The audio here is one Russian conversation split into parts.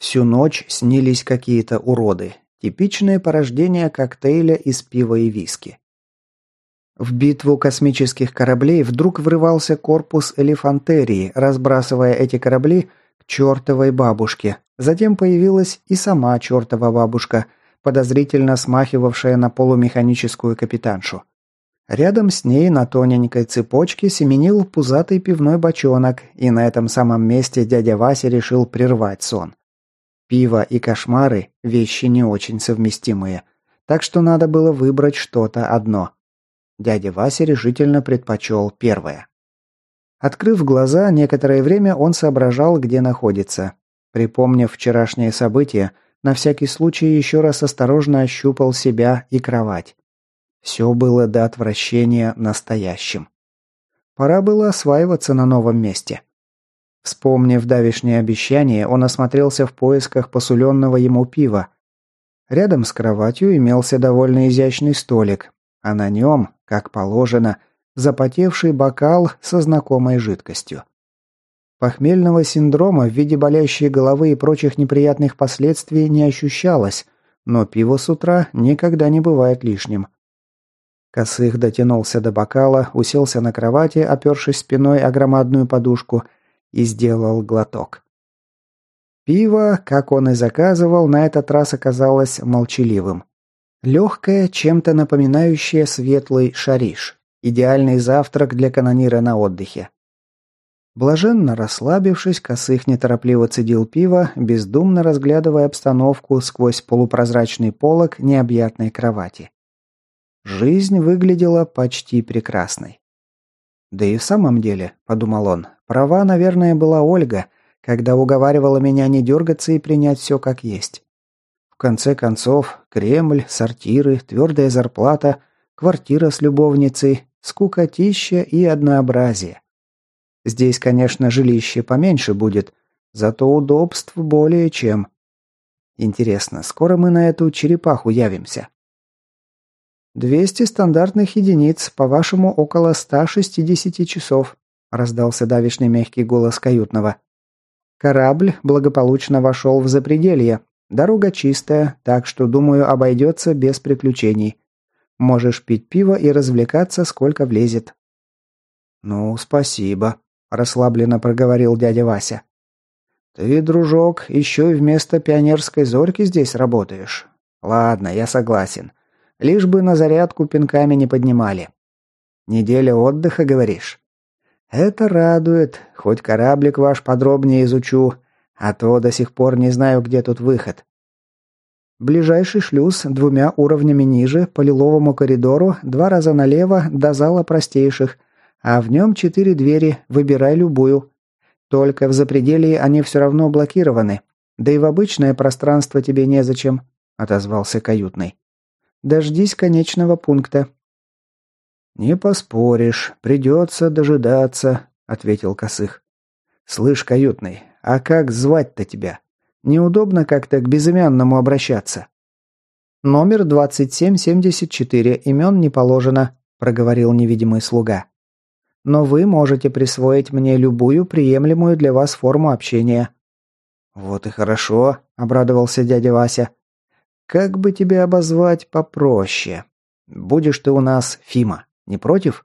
Всю ночь снились какие-то уроды. Типичное порождение коктейля из пива и виски. В битву космических кораблей вдруг врывался корпус элефантерии, разбрасывая эти корабли к чертовой бабушке. Затем появилась и сама чертова бабушка, подозрительно смахивавшая на полумеханическую капитаншу. Рядом с ней на тоненькой цепочке семенил пузатый пивной бочонок, и на этом самом месте дядя Вася решил прервать сон. Пиво и кошмары – вещи не очень совместимые, так что надо было выбрать что-то одно – Дядя Вася решительно предпочел первое. Открыв глаза, некоторое время он соображал, где находится. Припомнив вчерашнее событие, на всякий случай еще раз осторожно ощупал себя и кровать. Все было до отвращения настоящим. Пора было осваиваться на новом месте. Вспомнив давишнее обещание, он осмотрелся в поисках посуленного ему пива. Рядом с кроватью имелся довольно изящный столик, а на нем, как положено, запотевший бокал со знакомой жидкостью. Похмельного синдрома в виде болящей головы и прочих неприятных последствий не ощущалось, но пиво с утра никогда не бывает лишним. Косых дотянулся до бокала, уселся на кровати, опершись спиной о громадную подушку, и сделал глоток. Пиво, как он и заказывал, на этот раз оказалось молчаливым. Легкое, чем-то напоминающее светлый шариш. Идеальный завтрак для канонира на отдыхе. Блаженно расслабившись, Косых неторопливо цедил пиво, бездумно разглядывая обстановку сквозь полупрозрачный полог необъятной кровати. Жизнь выглядела почти прекрасной. «Да и в самом деле», — подумал он, — «права, наверное, была Ольга, когда уговаривала меня не дергаться и принять все как есть конце концов, Кремль, сортиры, твердая зарплата, квартира с любовницей, скукотища и однообразие. Здесь, конечно, жилище поменьше будет, зато удобств более чем. Интересно, скоро мы на эту черепаху явимся? «Двести стандартных единиц, по-вашему, около 160 часов», раздался давишный мягкий голос каютного. Корабль благополучно вошел в запределье, Дорога чистая, так что, думаю, обойдется без приключений. Можешь пить пиво и развлекаться, сколько влезет». «Ну, спасибо», – расслабленно проговорил дядя Вася. «Ты, дружок, еще и вместо пионерской зорьки здесь работаешь. Ладно, я согласен. Лишь бы на зарядку пинками не поднимали. Неделя отдыха, говоришь? Это радует. Хоть кораблик ваш подробнее изучу, а то до сих пор не знаю, где тут выход. Ближайший шлюз двумя уровнями ниже, по лиловому коридору, два раза налево до зала простейших, а в нем четыре двери, выбирай любую. Только в запределии они все равно блокированы. Да и в обычное пространство тебе незачем», — отозвался каютный. «Дождись конечного пункта». «Не поспоришь, придется дожидаться», — ответил Косых. «Слышь, каютный, а как звать-то тебя? Неудобно как-то к безымянному обращаться». «Номер 2774, имен не положено», – проговорил невидимый слуга. «Но вы можете присвоить мне любую приемлемую для вас форму общения». «Вот и хорошо», – обрадовался дядя Вася. «Как бы тебя обозвать попроще? Будешь ты у нас Фима, не против?»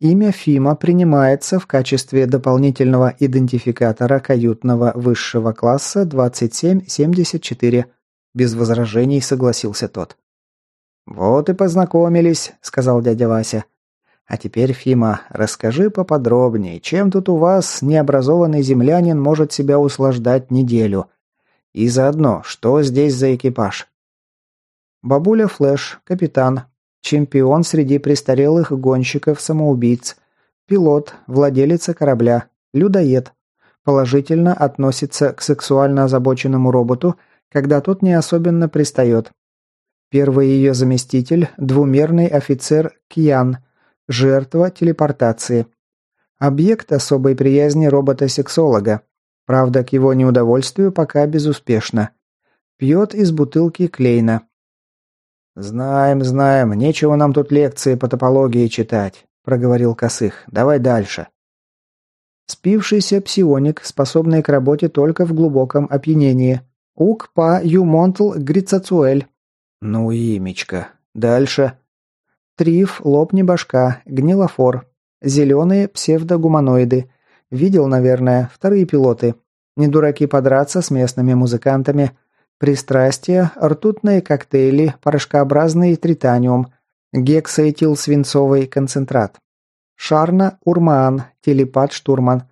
Имя Фима принимается в качестве дополнительного идентификатора каютного высшего класса 2774. Без возражений согласился тот. «Вот и познакомились», — сказал дядя Вася. «А теперь, Фима, расскажи поподробнее, чем тут у вас необразованный землянин может себя услаждать неделю? И заодно, что здесь за экипаж?» Бабуля Флэш, капитан, Чемпион среди престарелых гонщиков-самоубийц. Пилот, владелица корабля, людоед. Положительно относится к сексуально озабоченному роботу, когда тот не особенно пристает. Первый ее заместитель – двумерный офицер Кьян, жертва телепортации. Объект особой приязни робота-сексолога. Правда, к его неудовольствию пока безуспешно. Пьет из бутылки Клейна. «Знаем, знаем, нечего нам тут лекции по топологии читать», – проговорил Косых. «Давай дальше». Спившийся псионик, способный к работе только в глубоком опьянении. Ук па юмонтл грицацуэль. Ну имечко. Дальше. Триф, лопни башка, гнилофор. Зеленые псевдогуманоиды. Видел, наверное, вторые пилоты. Не дураки подраться с местными музыкантами. Пристрастия, ртутные коктейли, порошкообразный тританиум, гексаэтилсвинцовый концентрат. Шарна Урман, телепат-штурман.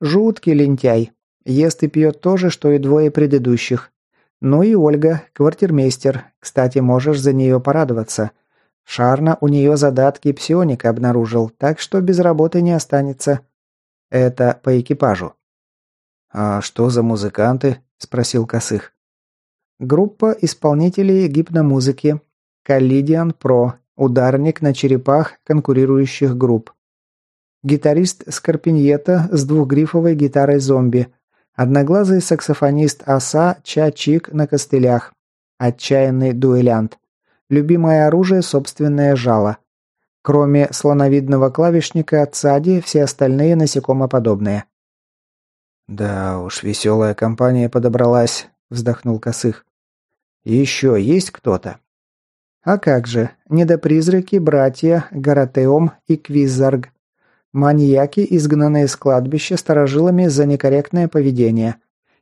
Жуткий лентяй. Ест и пьет то же, что и двое предыдущих. Ну и Ольга, квартирмейстер. Кстати, можешь за нее порадоваться. Шарна у нее задатки псионика обнаружил, так что без работы не останется. Это по экипажу. «А что за музыканты?» – спросил Косых. Группа исполнителей гипномузыки. Каллидиан Про. Ударник на черепах конкурирующих групп. Гитарист Скорпиньета с двухгрифовой гитарой зомби. Одноглазый саксофонист Оса Ча-Чик на костылях. Отчаянный дуэлянт. Любимое оружие – собственное жало. Кроме слоновидного клавишника Цади, все остальные насекомоподобные. «Да уж, веселая компания подобралась», – вздохнул Косых. «Еще есть кто-то?» «А как же, недопризраки, братья, Гаратеум и Квизарг. Маньяки, изгнанные с кладбища старожилами за некорректное поведение.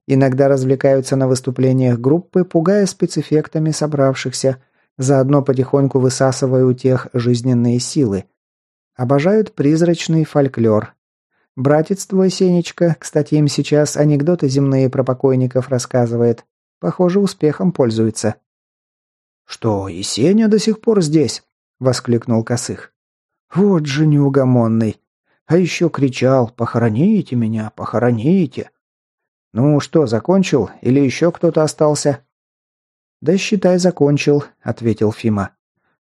Иногда развлекаются на выступлениях группы, пугая спецэффектами собравшихся, заодно потихоньку высасывая у тех жизненные силы. Обожают призрачный фольклор. Братец твой, Сенечка, кстати, им сейчас анекдоты земные про покойников рассказывает. Похоже, успехом пользуется. «Что, и Сеня до сих пор здесь?» – воскликнул Косых. «Вот же неугомонный. А еще кричал «Похороните меня, похороните!» «Ну что, закончил? Или еще кто-то остался?» «Да считай, закончил», — ответил Фима.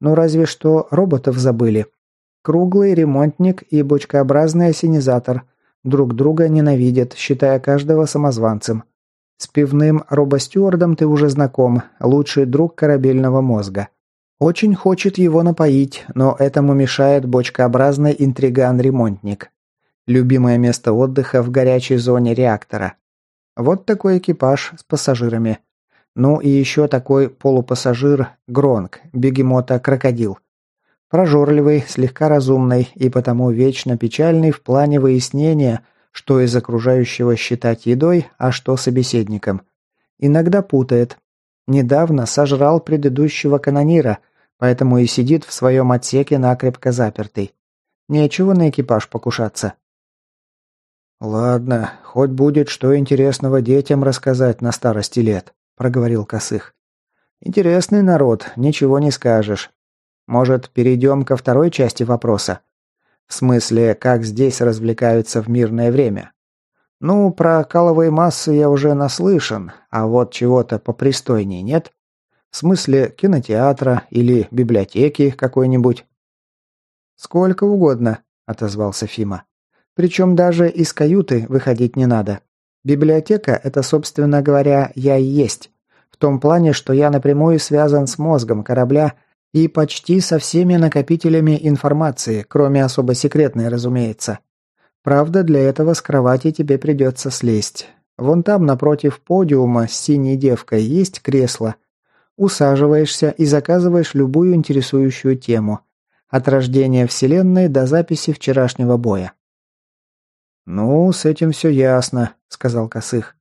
«Ну разве что роботов забыли. Круглый ремонтник и бочкообразный осенизатор. Друг друга ненавидят, считая каждого самозванцем. С пивным робостюардом ты уже знаком, лучший друг корабельного мозга. Очень хочет его напоить, но этому мешает бочкообразный интриган-ремонтник. Любимое место отдыха в горячей зоне реактора. Вот такой экипаж с пассажирами. Ну и еще такой полупассажир Гронк, бегемота-крокодил. Прожорливый, слегка разумный и потому вечно печальный в плане выяснения, что из окружающего считать едой, а что собеседником. Иногда путает. Недавно сожрал предыдущего канонира – поэтому и сидит в своем отсеке накрепко запертый. Нечего на экипаж покушаться. «Ладно, хоть будет что интересного детям рассказать на старости лет», — проговорил Косых. «Интересный народ, ничего не скажешь. Может, перейдем ко второй части вопроса? В смысле, как здесь развлекаются в мирное время? Ну, про каловые массы я уже наслышан, а вот чего-то попристойней нет?» В смысле кинотеатра или библиотеки какой-нибудь?» «Сколько угодно», — отозвался Фима. «Причем даже из каюты выходить не надо. Библиотека — это, собственно говоря, я и есть. В том плане, что я напрямую связан с мозгом корабля и почти со всеми накопителями информации, кроме особо секретной, разумеется. Правда, для этого с кровати тебе придется слезть. Вон там, напротив подиума с синей девкой, есть кресло, Усаживаешься и заказываешь любую интересующую тему. От рождения Вселенной до записи вчерашнего боя. «Ну, с этим все ясно», — сказал Косых.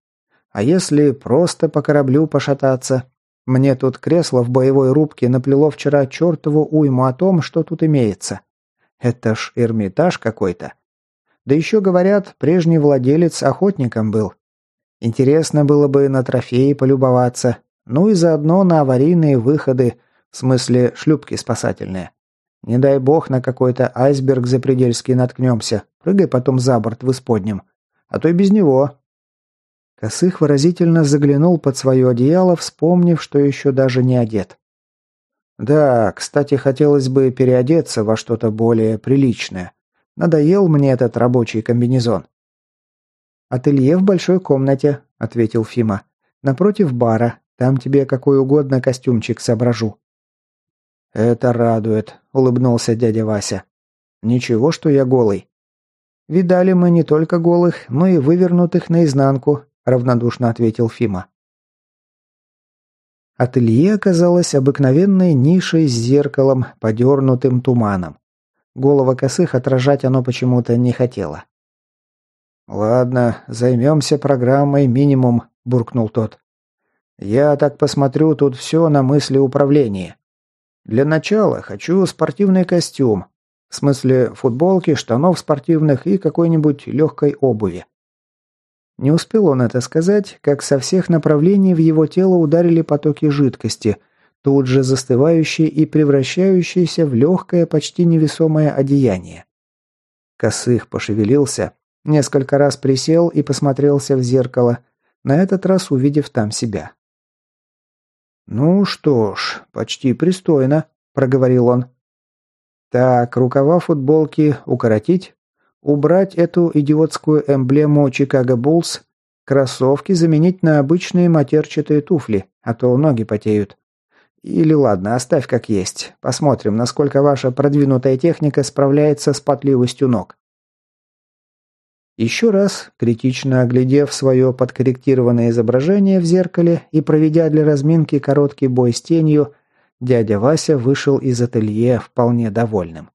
«А если просто по кораблю пошататься? Мне тут кресло в боевой рубке наплело вчера чертову уйму о том, что тут имеется. Это ж Эрмитаж какой-то. Да еще, говорят, прежний владелец охотником был. Интересно было бы на трофеи полюбоваться, ну и заодно на аварийные выходы, в смысле шлюпки спасательные. Не дай бог на какой-то айсберг запредельский наткнемся, прыгай потом за борт в исподнем. А то и без него. Косых выразительно заглянул под свое одеяло, вспомнив, что еще даже не одет. Да, кстати, хотелось бы переодеться во что-то более приличное. Надоел мне этот рабочий комбинезон. «Ателье в большой комнате», — ответил Фима. «Напротив бара. Там тебе какой угодно костюмчик соображу». «Это радует», — улыбнулся дядя Вася. «Ничего, что я голый». Видали мы не только голых, но и вывернутых наизнанку, равнодушно ответил Фима. Ателье оказалось обыкновенной нишей с зеркалом, подернутым туманом. Голова косых отражать оно почему-то не хотело. «Ладно, займемся программой минимум», – буркнул тот. «Я так посмотрю, тут все на мысли управления. Для начала хочу спортивный костюм. В смысле футболки, штанов спортивных и какой-нибудь легкой обуви. Не успел он это сказать, как со всех направлений в его тело ударили потоки жидкости, тут же застывающие и превращающиеся в легкое, почти невесомое одеяние. Косых пошевелился, несколько раз присел и посмотрелся в зеркало, на этот раз увидев там себя. «Ну что ж, почти пристойно», – проговорил он. «Так, рукава футболки укоротить, убрать эту идиотскую эмблему Чикаго Буллс, кроссовки заменить на обычные матерчатые туфли, а то ноги потеют. Или ладно, оставь как есть. Посмотрим, насколько ваша продвинутая техника справляется с потливостью ног. Еще раз, критично оглядев свое подкорректированное изображение в зеркале и проведя для разминки короткий бой с тенью, дядя Вася вышел из ателье вполне довольным.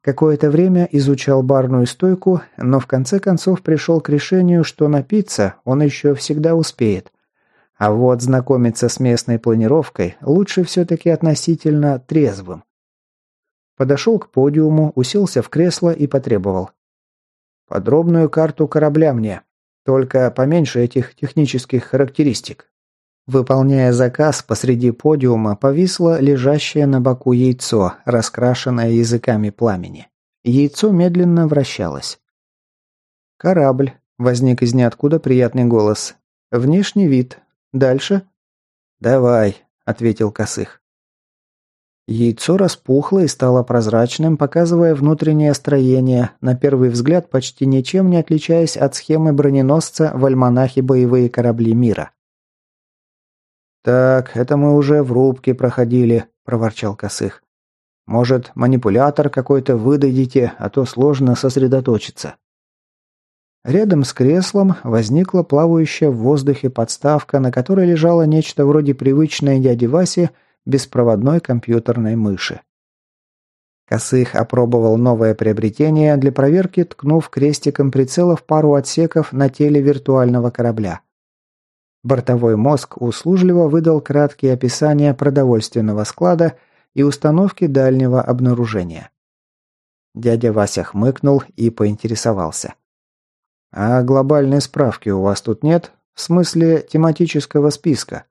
Какое-то время изучал барную стойку, но в конце концов пришел к решению, что напиться он еще всегда успеет. А вот знакомиться с местной планировкой лучше все-таки относительно трезвым. Подошел к подиуму, уселся в кресло и потребовал. Подробную карту корабля мне. Только поменьше этих технических характеристик. Выполняя заказ, посреди подиума повисло лежащее на боку яйцо, раскрашенное языками пламени. Яйцо медленно вращалось. «Корабль», — возник из ниоткуда приятный голос. «Внешний вид. Дальше?» «Давай», — ответил Косых. Яйцо распухло и стало прозрачным, показывая внутреннее строение, на первый взгляд почти ничем не отличаясь от схемы броненосца в альманахе «Боевые корабли мира». «Так, это мы уже в рубке проходили», – проворчал Косых. «Может, манипулятор какой-то выдадите, а то сложно сосредоточиться». Рядом с креслом возникла плавающая в воздухе подставка, на которой лежало нечто вроде привычной дяди Васи – беспроводной компьютерной мыши. Косых опробовал новое приобретение для проверки, ткнув крестиком прицела в пару отсеков на теле виртуального корабля. Бортовой мозг услужливо выдал краткие описания продовольственного склада и установки дальнего обнаружения. Дядя Вася хмыкнул и поинтересовался. «А глобальной справки у вас тут нет? В смысле тематического списка?»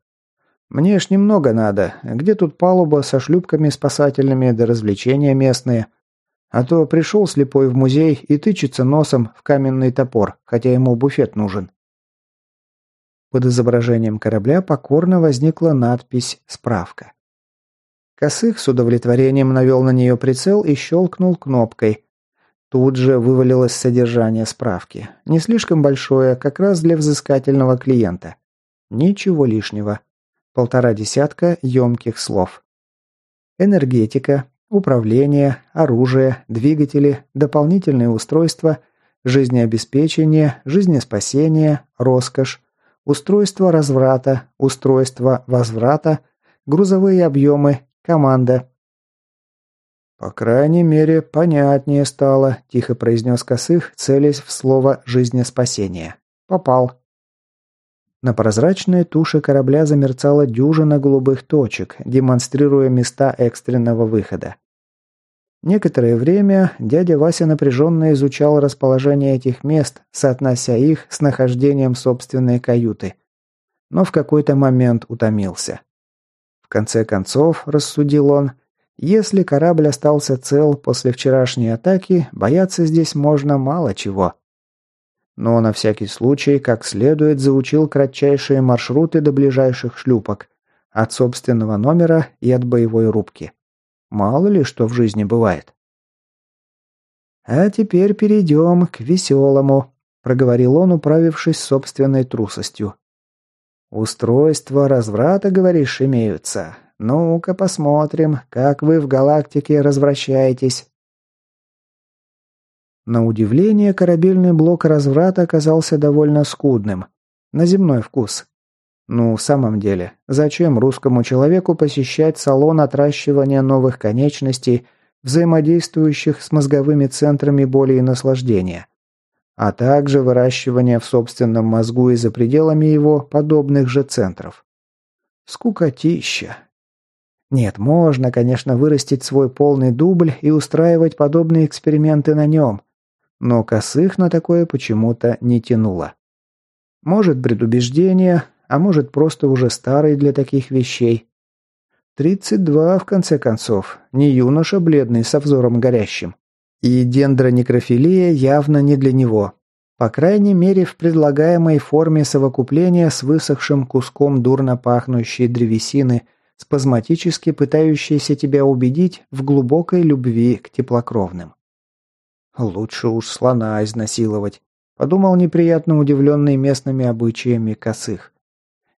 Мне ж немного надо. Где тут палуба со шлюпками спасательными да развлечения местные? А то пришел слепой в музей и тычется носом в каменный топор, хотя ему буфет нужен. Под изображением корабля покорно возникла надпись «Справка». Косых с удовлетворением навел на нее прицел и щелкнул кнопкой. Тут же вывалилось содержание справки. Не слишком большое, как раз для взыскательного клиента. Ничего лишнего полтора десятка емких слов. Энергетика, управление, оружие, двигатели, дополнительные устройства, жизнеобеспечение, жизнеспасение, роскошь, устройство разврата, устройство возврата, грузовые объемы, команда. «По крайней мере, понятнее стало», – тихо произнес Косых, целясь в слово «жизнеспасение». «Попал». На прозрачной туше корабля замерцала дюжина голубых точек, демонстрируя места экстренного выхода. Некоторое время дядя Вася напряженно изучал расположение этих мест, соотнося их с нахождением собственной каюты. Но в какой-то момент утомился. В конце концов, рассудил он, если корабль остался цел после вчерашней атаки, бояться здесь можно мало чего но на всякий случай как следует заучил кратчайшие маршруты до ближайших шлюпок, от собственного номера и от боевой рубки. Мало ли что в жизни бывает. «А теперь перейдем к веселому», – проговорил он, управившись собственной трусостью. «Устройства разврата, говоришь, имеются. Ну-ка посмотрим, как вы в галактике развращаетесь». На удивление, корабельный блок разврата оказался довольно скудным. На земной вкус. Ну, в самом деле, зачем русскому человеку посещать салон отращивания новых конечностей, взаимодействующих с мозговыми центрами боли и наслаждения? а также выращивание в собственном мозгу и за пределами его подобных же центров. Скукотища. Нет, можно, конечно, вырастить свой полный дубль и устраивать подобные эксперименты на нем, но косых на такое почему-то не тянуло. Может, предубеждение, а может, просто уже старый для таких вещей. Тридцать два, в конце концов, не юноша бледный со взором горящим. И дендронекрофилия явно не для него. По крайней мере, в предлагаемой форме совокупления с высохшим куском дурно пахнущей древесины, спазматически пытающейся тебя убедить в глубокой любви к теплокровным. «Лучше уж слона изнасиловать», — подумал неприятно удивленный местными обычаями косых.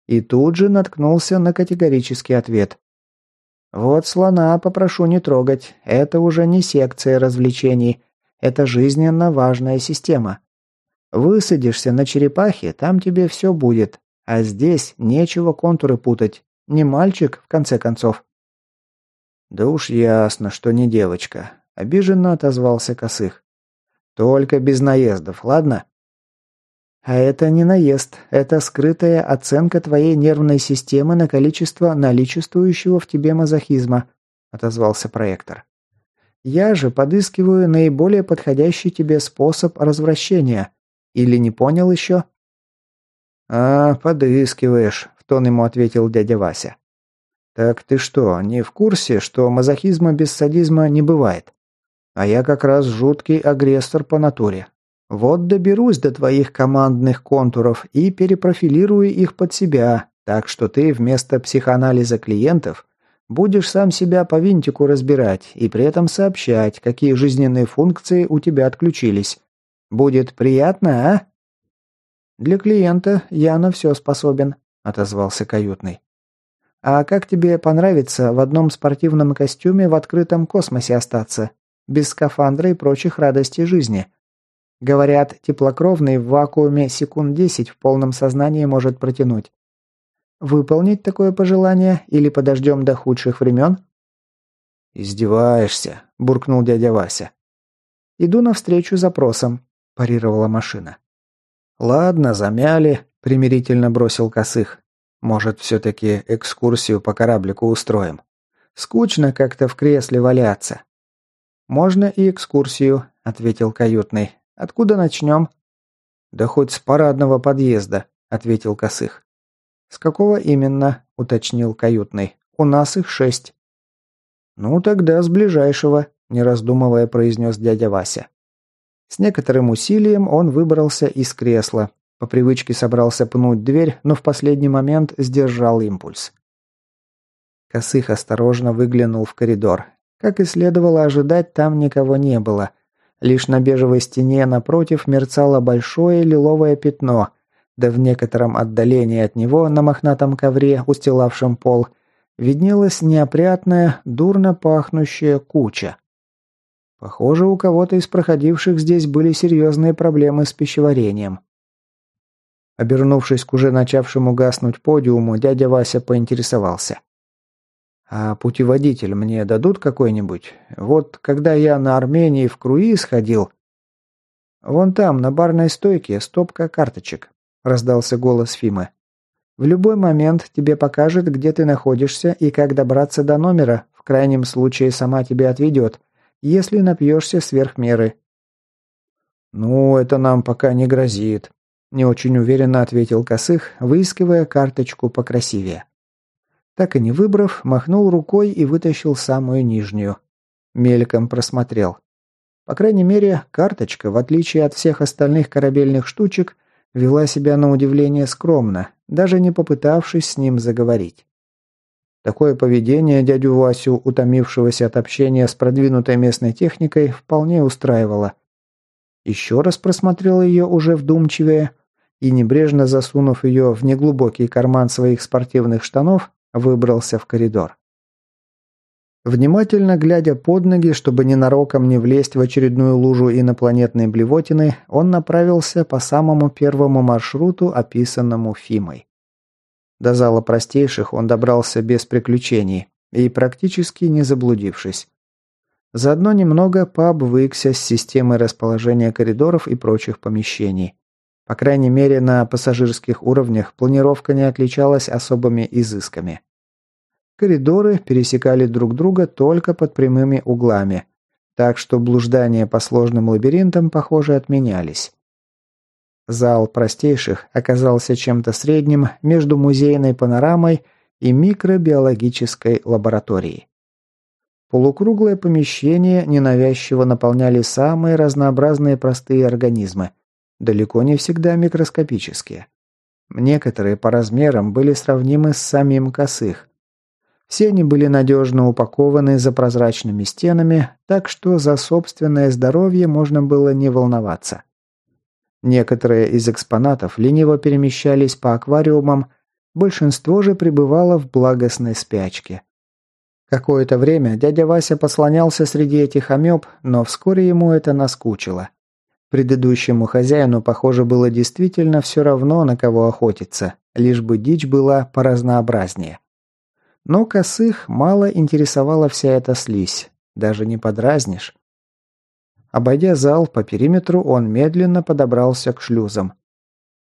И тут же наткнулся на категорический ответ. Вот слона попрошу не трогать. Это уже не секция развлечений. Это жизненно важная система. Высадишься на черепахе, там тебе все будет. А здесь нечего контуры путать. Не мальчик, в конце концов. Да уж ясно, что не девочка. Обиженно отозвался Косых. Только без наездов, ладно? А это не наезд, это скрытая оценка твоей нервной системы на количество наличествующего в тебе мазохизма, отозвался проектор. Я же подыскиваю наиболее подходящий тебе способ развращения. Или не понял еще? А, подыскиваешь, в тон ему ответил дядя Вася. Так ты что, не в курсе, что мазохизма без садизма не бывает? А я как раз жуткий агрессор по натуре. Вот доберусь до твоих командных контуров и перепрофилирую их под себя, так что ты вместо психоанализа клиентов будешь сам себя по винтику разбирать и при этом сообщать, какие жизненные функции у тебя отключились. Будет приятно, а? Для клиента я на все способен, отозвался каютный. А как тебе понравится в одном спортивном костюме в открытом космосе остаться, без скафандра и прочих радостей жизни? Говорят, теплокровный в вакууме секунд 10 в полном сознании может протянуть. Выполнить такое пожелание или подождем до худших времен? «Издеваешься», – буркнул дядя Вася. «Иду навстречу запросам», – парировала машина. «Ладно, замяли», – примирительно бросил Косых. «Может, все-таки экскурсию по кораблику устроим? Скучно как-то в кресле валяться». «Можно и экскурсию», – ответил каютный. Откуда начнем?» «Да хоть с парадного подъезда», — ответил Косых. «С какого именно?» — уточнил каютный. «У нас их шесть». «Ну, тогда с ближайшего», — не раздумывая произнес дядя Вася. С некоторым усилием он выбрался из кресла. По привычке собрался пнуть дверь, но в последний момент сдержал импульс. Косых осторожно выглянул в коридор. Как и следовало ожидать, там никого не было — Лишь на бежевой стене напротив мерцало большое лиловое пятно, да в некотором отдалении от него, на мохнатом ковре, устилавшем пол, виднелась неопрятная, дурно пахнущая куча. Похоже, у кого-то из проходивших здесь были серьезные проблемы с пищеварением. Обернувшись к уже начавшему гаснуть подиуму, дядя Вася поинтересовался. А путеводитель мне дадут какой-нибудь? Вот когда я на Армении в круиз ходил...» «Вон там, на барной стойке, стопка карточек», — раздался голос Фимы. «В любой момент тебе покажет, где ты находишься и как добраться до номера, в крайнем случае сама тебя отведет, если напьешься сверх меры». «Ну, это нам пока не грозит», — не очень уверенно ответил Косых, выискивая карточку покрасивее. Так и не выбрав, махнул рукой и вытащил самую нижнюю. Мельком просмотрел. По крайней мере, карточка, в отличие от всех остальных корабельных штучек, вела себя на удивление скромно, даже не попытавшись с ним заговорить. Такое поведение дядю Васю, утомившегося от общения с продвинутой местной техникой, вполне устраивало. Еще раз просмотрел ее уже вдумчивее и, небрежно засунув ее в неглубокий карман своих спортивных штанов, Выбрался в коридор. Внимательно глядя под ноги, чтобы ненароком не влезть в очередную лужу инопланетной блевотины, он направился по самому первому маршруту, описанному Фимой. До зала простейших он добрался без приключений и практически не заблудившись. Заодно немного пообвыкся с системой расположения коридоров и прочих помещений. По крайней мере, на пассажирских уровнях планировка не отличалась особыми изысками. Коридоры пересекали друг друга только под прямыми углами, так что блуждания по сложным лабиринтам, похоже, отменялись. Зал простейших оказался чем-то средним между музейной панорамой и микробиологической лабораторией. Полукруглое помещение ненавязчиво наполняли самые разнообразные простые организмы, далеко не всегда микроскопические. Некоторые по размерам были сравнимы с самим косых, все они были надежно упакованы за прозрачными стенами, так что за собственное здоровье можно было не волноваться. Некоторые из экспонатов лениво перемещались по аквариумам, большинство же пребывало в благостной спячке. Какое-то время дядя Вася послонялся среди этих амеб, но вскоре ему это наскучило. Предыдущему хозяину, похоже, было действительно все равно, на кого охотиться, лишь бы дичь была поразнообразнее. Но косых мало интересовала вся эта слизь. Даже не подразнишь. Обойдя зал по периметру, он медленно подобрался к шлюзам.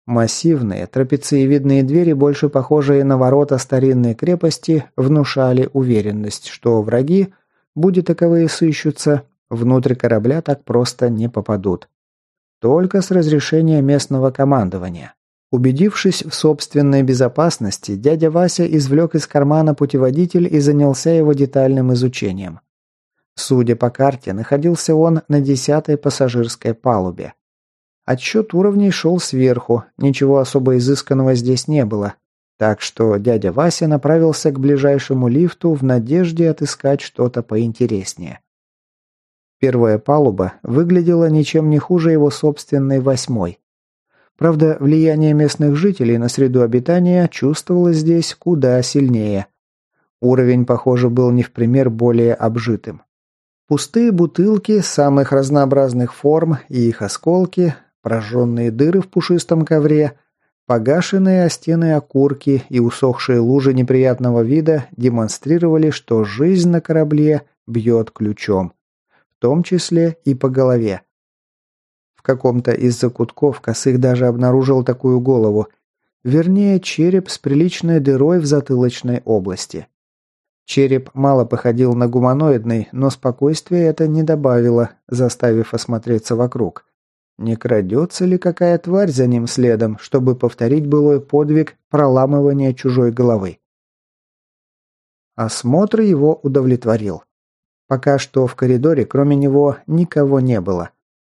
Массивные, трапециевидные двери, больше похожие на ворота старинной крепости, внушали уверенность, что враги, будь таковые сыщутся, внутрь корабля так просто не попадут. Только с разрешения местного командования. Убедившись в собственной безопасности, дядя Вася извлек из кармана путеводитель и занялся его детальным изучением. Судя по карте, находился он на десятой пассажирской палубе. Отсчет уровней шел сверху, ничего особо изысканного здесь не было, так что дядя Вася направился к ближайшему лифту в надежде отыскать что-то поинтереснее. Первая палуба выглядела ничем не хуже его собственной восьмой. Правда, влияние местных жителей на среду обитания чувствовалось здесь куда сильнее. Уровень, похоже, был не в пример более обжитым. Пустые бутылки самых разнообразных форм и их осколки, прожженные дыры в пушистом ковре, погашенные о стены окурки и усохшие лужи неприятного вида демонстрировали, что жизнь на корабле бьет ключом, том числе и по голове. В каком-то из закутков Косых даже обнаружил такую голову. Вернее, череп с приличной дырой в затылочной области. Череп мало походил на гуманоидный, но спокойствия это не добавило, заставив осмотреться вокруг. Не крадется ли какая тварь за ним следом, чтобы повторить былой подвиг проламывания чужой головы? Осмотр его удовлетворил. Пока что в коридоре, кроме него, никого не было.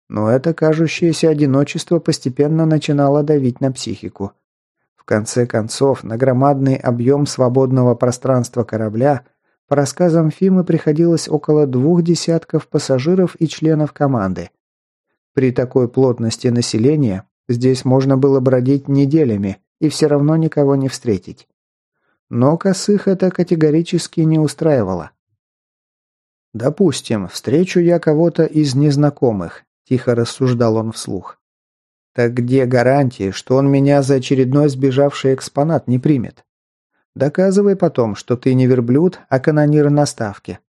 Но это кажущееся одиночество постепенно начинало давить на психику. В конце концов, на громадный объем свободного пространства корабля, по рассказам Фимы, приходилось около двух десятков пассажиров и членов команды. При такой плотности населения здесь можно было бродить неделями и все равно никого не встретить. Но косых это категорически не устраивало. Допустим, встречу я кого-то из незнакомых, Тихо рассуждал он вслух. Так где гарантии, что он меня за очередной сбежавший экспонат не примет? Доказывай потом, что ты не верблюд, а канонир на ставке.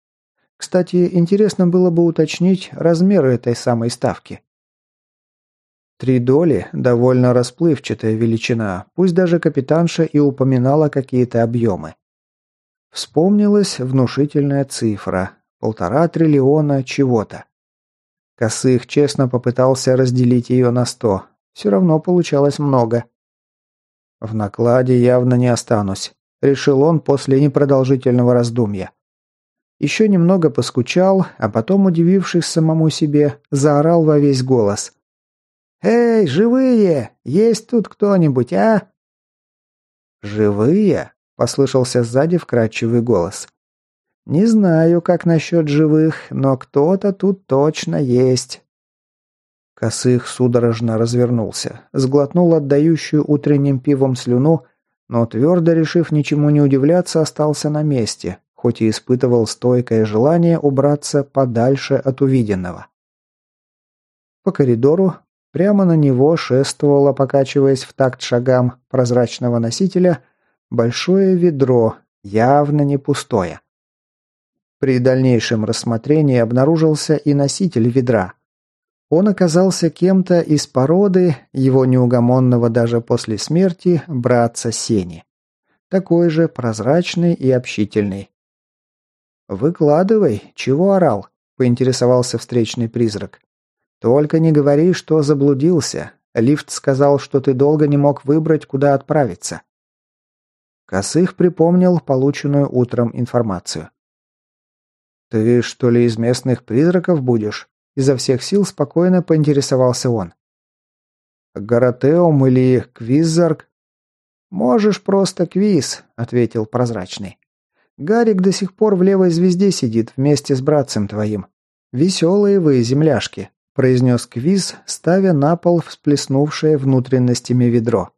Кстати, интересно было бы уточнить размеры этой самой ставки. Три доли – довольно расплывчатая величина, пусть даже капитанша и упоминала какие-то объемы. Вспомнилась внушительная цифра – полтора триллиона чего-то. Косых честно попытался разделить ее на сто. Все равно получалось много. «В накладе явно не останусь», — решил он после непродолжительного раздумья. Еще немного поскучал, а потом, удивившись самому себе, заорал во весь голос. «Эй, живые! Есть тут кто-нибудь, а?» «Живые?» — послышался сзади вкрадчивый голос. Не знаю, как насчет живых, но кто-то тут точно есть. Косых судорожно развернулся, сглотнул отдающую утренним пивом слюну, но твердо решив ничему не удивляться, остался на месте, хоть и испытывал стойкое желание убраться подальше от увиденного. По коридору прямо на него шествовало, покачиваясь в такт шагам прозрачного носителя, большое ведро, явно не пустое. При дальнейшем рассмотрении обнаружился и носитель ведра. Он оказался кем-то из породы его неугомонного даже после смерти братца Сени. Такой же прозрачный и общительный. «Выкладывай, чего орал?» – поинтересовался встречный призрак. «Только не говори, что заблудился. Лифт сказал, что ты долго не мог выбрать, куда отправиться». Косых припомнил полученную утром информацию. «Ты что ли из местных призраков будешь?» Изо всех сил спокойно поинтересовался он. «Гаратеум или Квиззарг?» «Можешь просто Квиз», — ответил прозрачный. «Гарик до сих пор в левой звезде сидит вместе с братцем твоим. Веселые вы, земляшки», — произнес Квиз, ставя на пол всплеснувшее внутренностями ведро.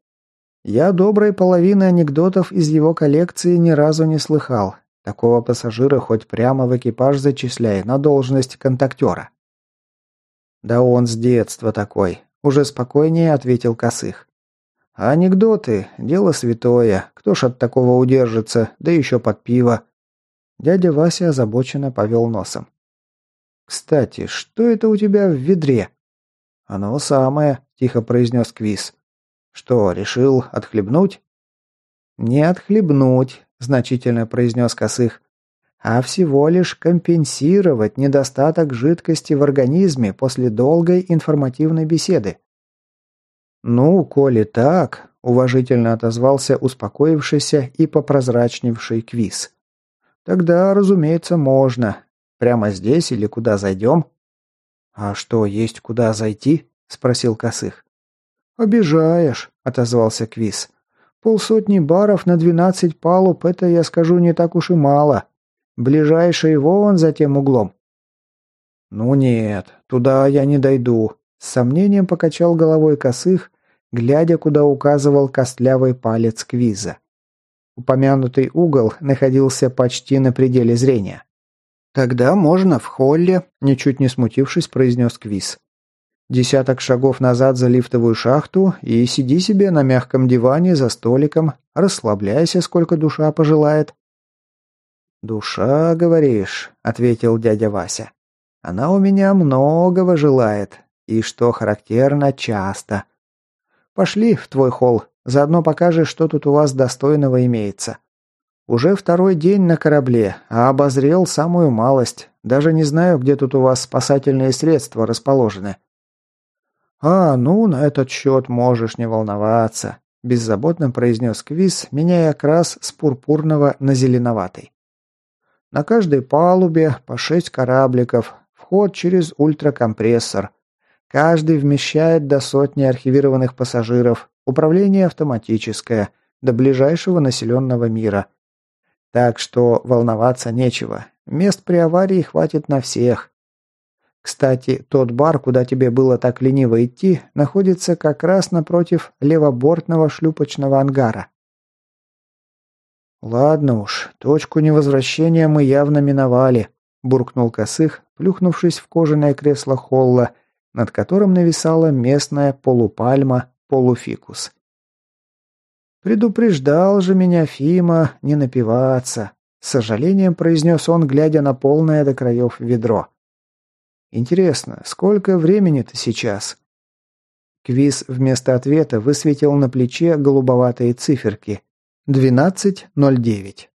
«Я доброй половины анекдотов из его коллекции ни разу не слыхал, Такого пассажира хоть прямо в экипаж зачисляй на должность контактера. Да он с детства такой, уже спокойнее ответил Косых. Анекдоты – дело святое, кто ж от такого удержится, да еще под пиво. Дядя Вася озабоченно повел носом. «Кстати, что это у тебя в ведре?» «Оно самое», – тихо произнес Квиз. «Что, решил отхлебнуть?» «Не отхлебнуть, значительно произнес Косых, а всего лишь компенсировать недостаток жидкости в организме после долгой информативной беседы. «Ну, коли так», – уважительно отозвался успокоившийся и попрозрачневший квиз. «Тогда, разумеется, можно. Прямо здесь или куда зайдем?» «А что, есть куда зайти?» – спросил Косых. «Обижаешь», – отозвался квиз. Полсотни баров на двенадцать палуб – это, я скажу, не так уж и мало. Ближайший вон за тем углом. Ну нет, туда я не дойду. С сомнением покачал головой косых, глядя, куда указывал костлявый палец квиза. Упомянутый угол находился почти на пределе зрения. «Тогда можно в холле», – ничуть не смутившись, произнес Квиз. Десяток шагов назад за лифтовую шахту и сиди себе на мягком диване за столиком, расслабляйся, сколько душа пожелает. «Душа, говоришь», — ответил дядя Вася. «Она у меня многого желает, и, что характерно, часто. Пошли в твой холл, заодно покажешь, что тут у вас достойного имеется. Уже второй день на корабле, а обозрел самую малость. Даже не знаю, где тут у вас спасательные средства расположены. «А, ну, на этот счет можешь не волноваться», – беззаботно произнес Квиз, меняя окрас с пурпурного на зеленоватый. «На каждой палубе по шесть корабликов, вход через ультракомпрессор. Каждый вмещает до сотни архивированных пассажиров, управление автоматическое, до ближайшего населенного мира. Так что волноваться нечего, мест при аварии хватит на всех. Кстати, тот бар, куда тебе было так лениво идти, находится как раз напротив левобортного шлюпочного ангара. «Ладно уж, точку невозвращения мы явно миновали», – буркнул Косых, плюхнувшись в кожаное кресло холла, над которым нависала местная полупальма полуфикус. «Предупреждал же меня Фима не напиваться», – с сожалением произнес он, глядя на полное до краев ведро. Интересно, сколько времени-то сейчас? Квиз вместо ответа высветил на плече голубоватые циферки. 12.09.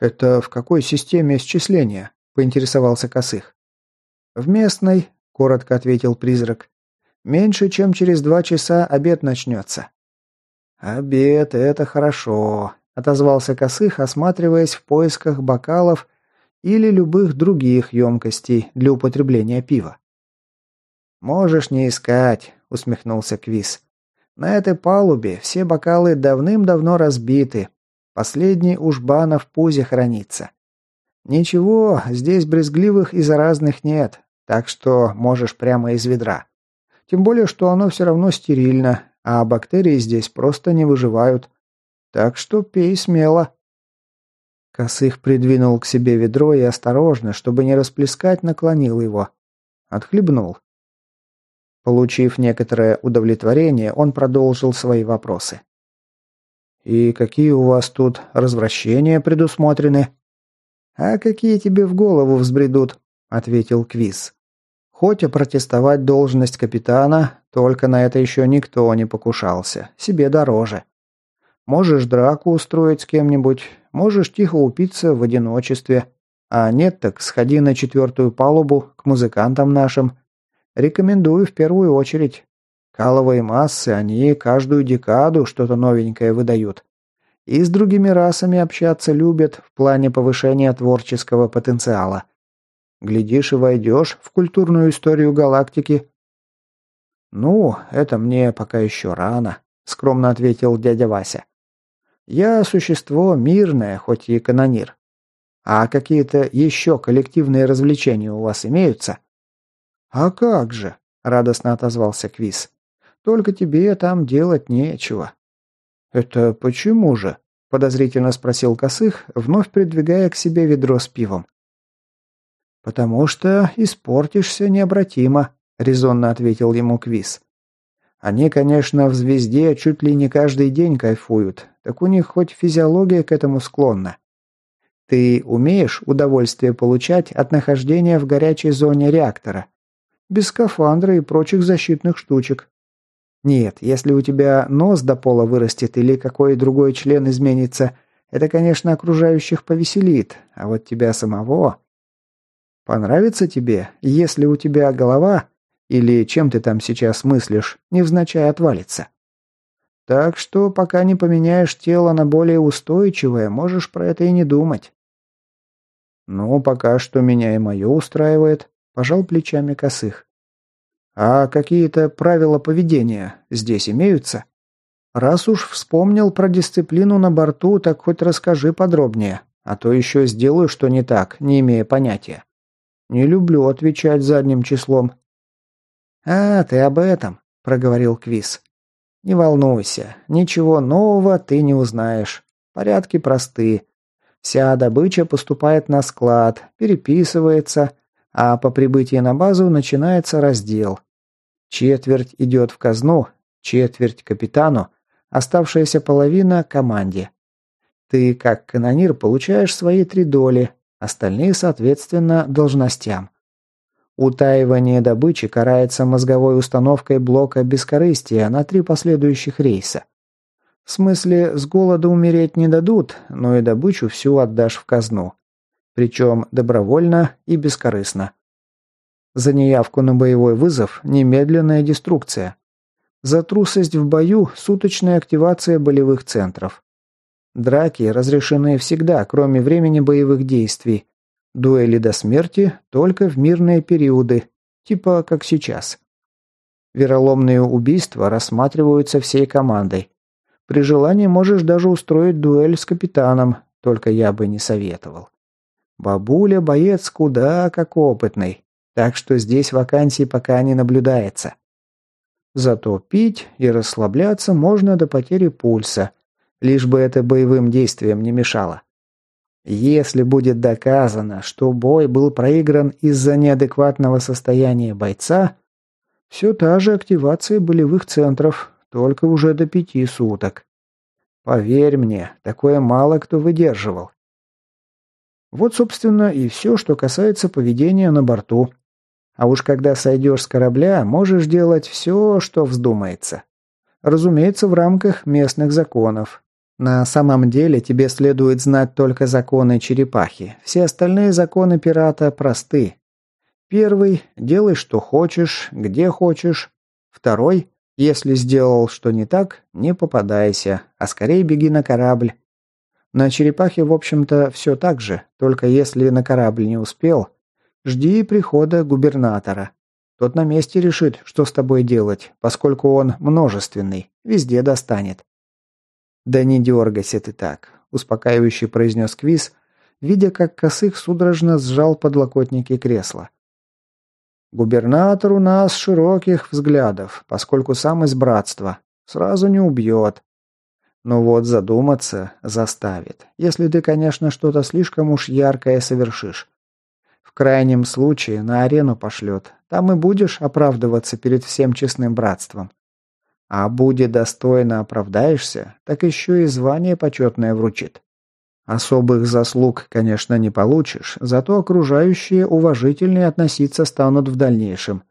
«Это в какой системе исчисления?» – поинтересовался Косых. «В местной», – коротко ответил призрак. «Меньше, чем через два часа обед начнется». «Обед – это хорошо», – отозвался Косых, осматриваясь в поисках бокалов или любых других емкостей для употребления пива. «Можешь не искать», — усмехнулся Квиз. «На этой палубе все бокалы давным-давно разбиты. Последний у жбана в пузе хранится. Ничего, здесь брезгливых и заразных нет, так что можешь прямо из ведра. Тем более, что оно все равно стерильно, а бактерии здесь просто не выживают. Так что пей смело». Косых придвинул к себе ведро и осторожно, чтобы не расплескать, наклонил его. Отхлебнул. Получив некоторое удовлетворение, он продолжил свои вопросы. «И какие у вас тут развращения предусмотрены?» «А какие тебе в голову взбредут?» – ответил Квиз. «Хоть и протестовать должность капитана, только на это еще никто не покушался. Себе дороже. Можешь драку устроить с кем-нибудь, можешь тихо упиться в одиночестве. А нет, так сходи на четвертую палубу к музыкантам нашим. Рекомендую в первую очередь. Каловые массы, они каждую декаду что-то новенькое выдают. И с другими расами общаться любят в плане повышения творческого потенциала. Глядишь и войдешь в культурную историю галактики. «Ну, это мне пока еще рано», — скромно ответил дядя Вася. Я существо мирное, хоть и канонир. А какие-то еще коллективные развлечения у вас имеются? А как же, радостно отозвался Квиз. Только тебе там делать нечего. Это почему же? подозрительно спросил Косых, вновь придвигая к себе ведро с пивом. «Потому что испортишься необратимо», — резонно ответил ему Квиз. «Они, конечно, в «Звезде» чуть ли не каждый день кайфуют, так у них хоть физиология к этому склонна. Ты умеешь удовольствие получать от нахождения в горячей зоне реактора? Без скафандра и прочих защитных штучек. Нет, если у тебя нос до пола вырастет или какой другой член изменится, это, конечно, окружающих повеселит, а вот тебя самого... Понравится тебе, если у тебя голова, или чем ты там сейчас мыслишь, невзначай отвалится? Так что, пока не поменяешь тело на более устойчивое, можешь про это и не думать. Ну, пока что меня и мое устраивает, пожал плечами косых. А какие-то правила поведения здесь имеются? Раз уж вспомнил про дисциплину на борту, так хоть расскажи подробнее, а то еще сделаю что не так, не имея понятия. Не люблю отвечать задним числом. А, ты об этом, проговорил Квиз. Не волнуйся, ничего нового ты не узнаешь. Порядки просты. Вся добыча поступает на склад, переписывается, а по прибытии на базу начинается раздел. Четверть идет в казну, четверть капитану, оставшаяся половина команде. Ты, как канонир, получаешь свои три доли, остальные, соответственно, должностям. Утаивание добычи карается мозговой установкой блока бескорыстия на три последующих рейса. В смысле, с голода умереть не дадут, но и добычу всю отдашь в казну. Причем добровольно и бескорыстно. За неявку на боевой вызов – немедленная деструкция. За трусость в бою – суточная активация болевых центров. Драки разрешены всегда, кроме времени боевых действий, Дуэли до смерти только в мирные периоды, типа как сейчас. Вероломные убийства рассматриваются всей командой. При желании можешь даже устроить дуэль с капитаном, только я бы не советовал. Бабуля боец куда как опытный, так что здесь вакансий пока не наблюдается. Зато пить и расслабляться можно до потери пульса, лишь бы это боевым действиям не мешало. Если будет доказано, что бой был проигран из-за неадекватного состояния бойца, все та же активация болевых центров, только уже до пяти суток. Поверь мне, такое мало кто выдерживал. Вот, собственно, и все, что касается поведения на борту. А уж когда сойдешь с корабля, можешь делать все, что вздумается. Разумеется, в рамках местных законов, на самом деле тебе следует знать только законы черепахи. Все остальные законы пирата просты. Первый – делай что хочешь, где хочешь. Второй – если сделал что не так, не попадайся, а скорее беги на корабль. На черепахе, в общем-то, все так же, только если на корабль не успел, жди прихода губернатора. Тот на месте решит, что с тобой делать, поскольку он множественный, везде достанет. «Да не дергайся ты так», – успокаивающе произнес Квиз, видя, как Косых судорожно сжал подлокотники кресла. «Губернатор у нас широких взглядов, поскольку сам из братства. Сразу не убьет. Но вот задуматься заставит, если ты, конечно, что-то слишком уж яркое совершишь. В крайнем случае на арену пошлет, там и будешь оправдываться перед всем честным братством. А будет достойно оправдаешься, так еще и звание почетное вручит. Особых заслуг, конечно, не получишь, зато окружающие уважительнее относиться станут в дальнейшем.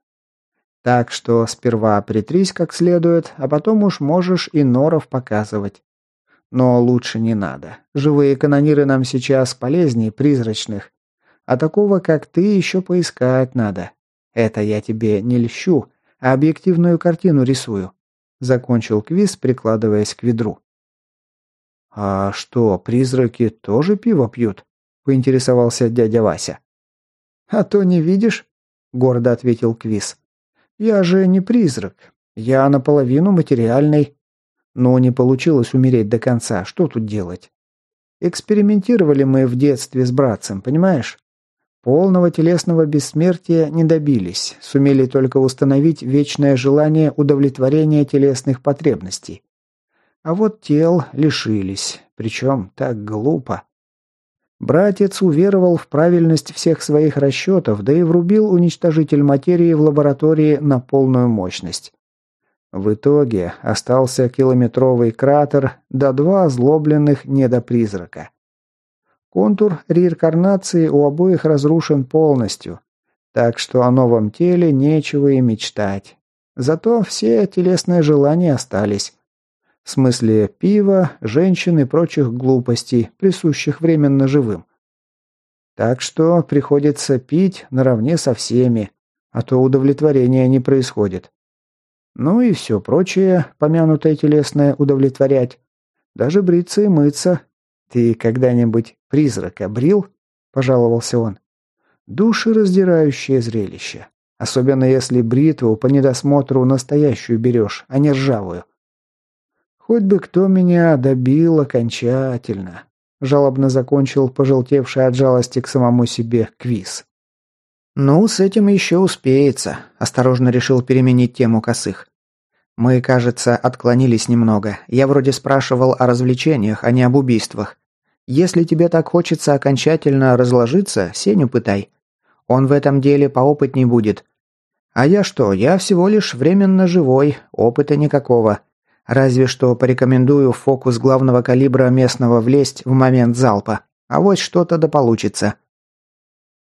Так что сперва притрись как следует, а потом уж можешь и норов показывать. Но лучше не надо. Живые канониры нам сейчас полезнее призрачных. А такого, как ты, еще поискать надо. Это я тебе не льщу, а объективную картину рисую. Закончил квиз, прикладываясь к ведру. «А что, призраки тоже пиво пьют?» – поинтересовался дядя Вася. «А то не видишь?» – гордо ответил Квиз. «Я же не призрак. Я наполовину материальный. Но не получилось умереть до конца. Что тут делать? Экспериментировали мы в детстве с братцем, понимаешь? Полного телесного бессмертия не добились, сумели только установить вечное желание удовлетворения телесных потребностей. А вот тел лишились, причем так глупо. Братец уверовал в правильность всех своих расчетов, да и врубил уничтожитель материи в лаборатории на полную мощность. В итоге остался километровый кратер да два озлобленных недопризрака. Контур реинкарнации у обоих разрушен полностью, так что о новом теле нечего и мечтать. Зато все телесные желания остались. В смысле пива, женщин и прочих глупостей, присущих временно живым. Так что приходится пить наравне со всеми, а то удовлетворения не происходит. Ну и все прочее, помянутое телесное, удовлетворять. Даже бриться и мыться, «Ты когда-нибудь призрака брил?» – пожаловался он. «Душераздирающее зрелище. Особенно если бритву по недосмотру настоящую берешь, а не ржавую. Хоть бы кто меня добил окончательно», – жалобно закончил пожелтевший от жалости к самому себе квиз. «Ну, с этим еще успеется», – осторожно решил переменить тему косых. «Мы, кажется, отклонились немного. Я вроде спрашивал о развлечениях, а не об убийствах. Если тебе так хочется окончательно разложиться, Сеню пытай. Он в этом деле поопытней будет. А я что, я всего лишь временно живой, опыта никакого. Разве что порекомендую в фокус главного калибра местного влезть в момент залпа. А вот что-то да получится.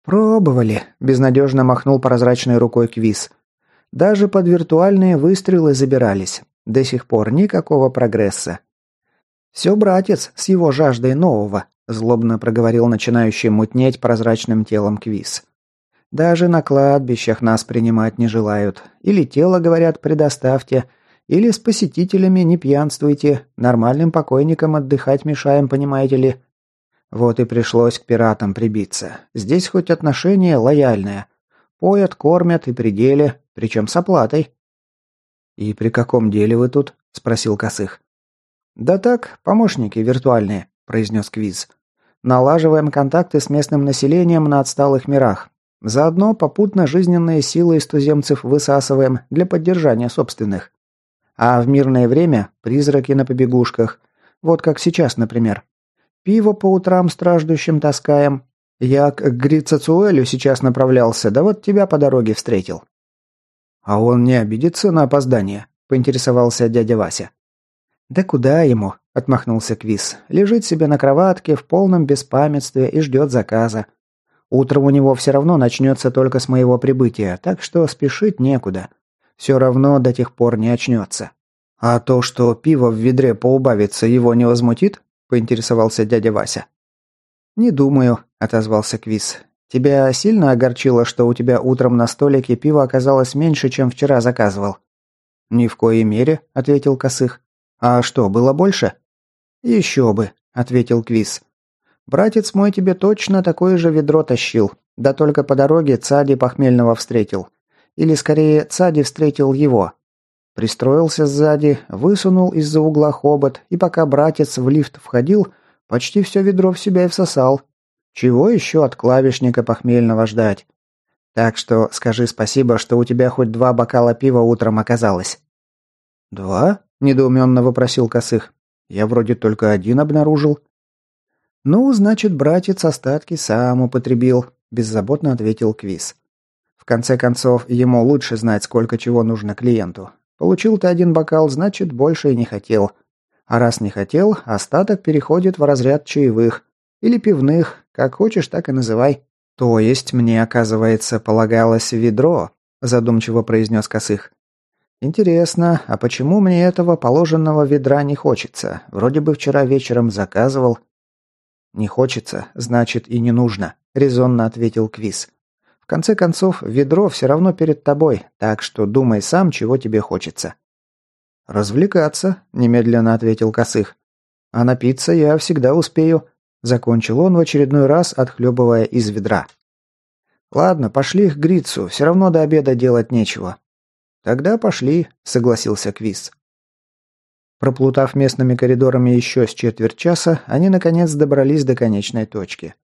«Пробовали», – безнадежно махнул прозрачной рукой Квиз. «Даже под виртуальные выстрелы забирались. До сих пор никакого прогресса. «Все, братец, с его жаждой нового», – злобно проговорил начинающий мутнеть прозрачным телом Квиз. «Даже на кладбищах нас принимать не желают. Или тело, говорят, предоставьте, или с посетителями не пьянствуйте, нормальным покойникам отдыхать мешаем, понимаете ли». Вот и пришлось к пиратам прибиться. Здесь хоть отношение лояльное. Поят, кормят и пределе, причем с оплатой. «И при каком деле вы тут?» – спросил Косых. «Да так, помощники виртуальные», – произнес Квиз. «Налаживаем контакты с местным населением на отсталых мирах. Заодно попутно жизненные силы из туземцев высасываем для поддержания собственных. А в мирное время призраки на побегушках. Вот как сейчас, например. Пиво по утрам страждущим таскаем. Я к Грицацуэлю сейчас направлялся, да вот тебя по дороге встретил». «А он не обидится на опоздание?» – поинтересовался дядя Вася. «Да куда ему?» – отмахнулся Квиз. «Лежит себе на кроватке в полном беспамятстве и ждет заказа. Утром у него все равно начнется только с моего прибытия, так что спешить некуда. Все равно до тех пор не очнется». «А то, что пиво в ведре поубавится, его не возмутит?» – поинтересовался дядя Вася. «Не думаю», – отозвался Квиз. «Тебя сильно огорчило, что у тебя утром на столике пива оказалось меньше, чем вчера заказывал?» «Ни в коей мере», – ответил Косых. «А что, было больше?» «Еще бы», — ответил Квиз. «Братец мой тебе точно такое же ведро тащил, да только по дороге Цади похмельного встретил. Или скорее Цади встретил его. Пристроился сзади, высунул из-за угла хобот, и пока братец в лифт входил, почти все ведро в себя и всосал. Чего еще от клавишника похмельного ждать? Так что скажи спасибо, что у тебя хоть два бокала пива утром оказалось». «Два?» – недоуменно вопросил Косых. Я вроде только один обнаружил. Ну, значит, братец остатки сам употребил, беззаботно ответил Квиз. В конце концов, ему лучше знать, сколько чего нужно клиенту. Получил ты один бокал, значит, больше и не хотел. А раз не хотел, остаток переходит в разряд чаевых. Или пивных, как хочешь, так и называй. То есть мне, оказывается, полагалось ведро, задумчиво произнес Косых. Интересно, а почему мне этого положенного ведра не хочется? Вроде бы вчера вечером заказывал. Не хочется, значит и не нужно, резонно ответил Квиз. В конце концов, ведро все равно перед тобой, так что думай сам, чего тебе хочется. Развлекаться, немедленно ответил Косых. А напиться я всегда успею, закончил он в очередной раз, отхлебывая из ведра. Ладно, пошли к Грицу, все равно до обеда делать нечего. Тогда пошли, согласился Квиз. Проплутав местными коридорами еще с четверть часа, они наконец добрались до конечной точки.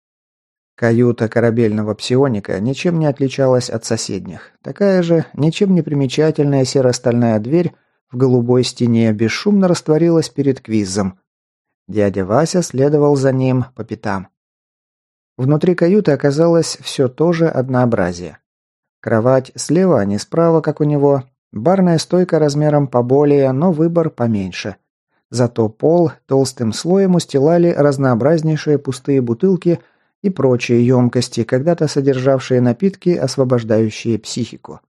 Каюта корабельного псионика ничем не отличалась от соседних. Такая же, ничем не примечательная серо-стальная дверь в голубой стене бесшумно растворилась перед квизом. Дядя Вася следовал за ним по пятам. Внутри каюты оказалось все то же однообразие. Кровать слева, а не справа, как у него. Барная стойка размером поболее, но выбор поменьше. Зато пол толстым слоем устилали разнообразнейшие пустые бутылки – и прочие емкости, когда-то содержавшие напитки, освобождающие психику.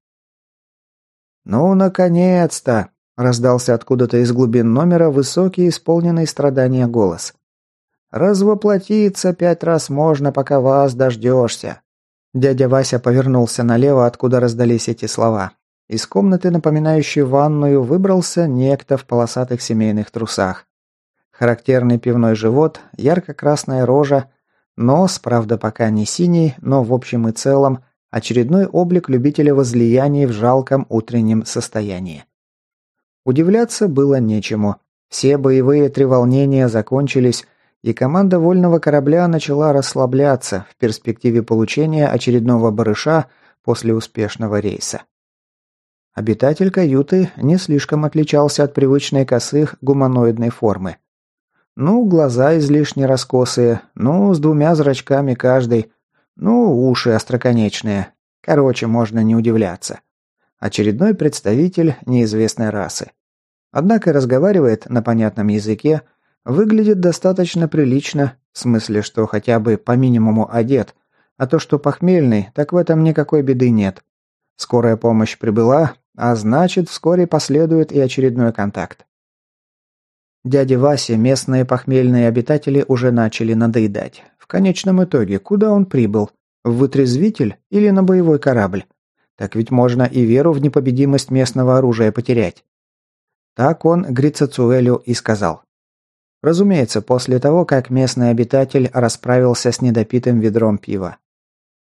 «Ну, наконец-то!» – раздался откуда-то из глубин номера высокий, исполненный страдания голос. «Развоплотиться пять раз можно, пока вас дождешься!» Дядя Вася повернулся налево, откуда раздались эти слова. Из комнаты, напоминающей ванную, выбрался некто в полосатых семейных трусах. Характерный пивной живот, ярко-красная рожа – Нос, правда, пока не синий, но в общем и целом очередной облик любителя возлияний в жалком утреннем состоянии. Удивляться было нечему. Все боевые треволнения закончились, и команда вольного корабля начала расслабляться в перспективе получения очередного барыша после успешного рейса. Обитатель каюты не слишком отличался от привычной косых гуманоидной формы. Ну, глаза излишне раскосые, ну, с двумя зрачками каждый, ну, уши остроконечные. Короче, можно не удивляться. Очередной представитель неизвестной расы. Однако разговаривает на понятном языке, выглядит достаточно прилично, в смысле, что хотя бы по минимуму одет, а то, что похмельный, так в этом никакой беды нет. Скорая помощь прибыла, а значит, вскоре последует и очередной контакт. Дяде Васе местные похмельные обитатели уже начали надоедать. В конечном итоге, куда он прибыл? В вытрезвитель или на боевой корабль? Так ведь можно и веру в непобедимость местного оружия потерять. Так он Грицацуэлю и сказал. Разумеется, после того, как местный обитатель расправился с недопитым ведром пива.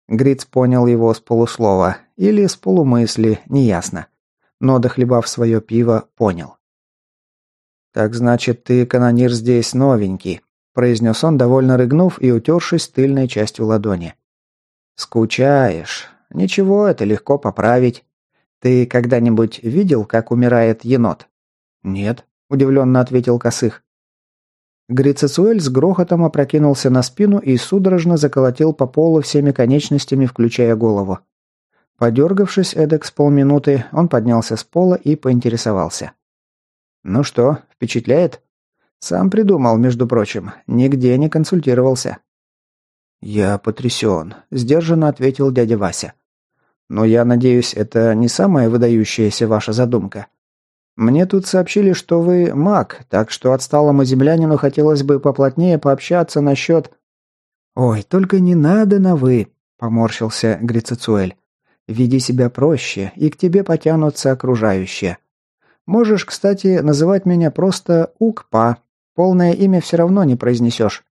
Гриц понял его с полуслова или с полумысли, неясно. Но, дохлебав свое пиво, понял. «Так значит, ты, канонир, здесь новенький», – произнес он, довольно рыгнув и утершись тыльной частью ладони. «Скучаешь. Ничего, это легко поправить. Ты когда-нибудь видел, как умирает енот?» «Нет», – удивленно ответил Косых. Грицесуэль с грохотом опрокинулся на спину и судорожно заколотил по полу всеми конечностями, включая голову. Подергавшись эдак с полминуты, он поднялся с пола и поинтересовался. «Ну что, впечатляет?» «Сам придумал, между прочим. Нигде не консультировался». «Я потрясен», – сдержанно ответил дядя Вася. «Но я надеюсь, это не самая выдающаяся ваша задумка. Мне тут сообщили, что вы маг, так что отсталому землянину хотелось бы поплотнее пообщаться насчет...» «Ой, только не надо на «вы», – поморщился Грицецуэль. «Веди себя проще, и к тебе потянутся окружающие. Можешь, кстати, называть меня просто Укпа. Полное имя все равно не произнесешь».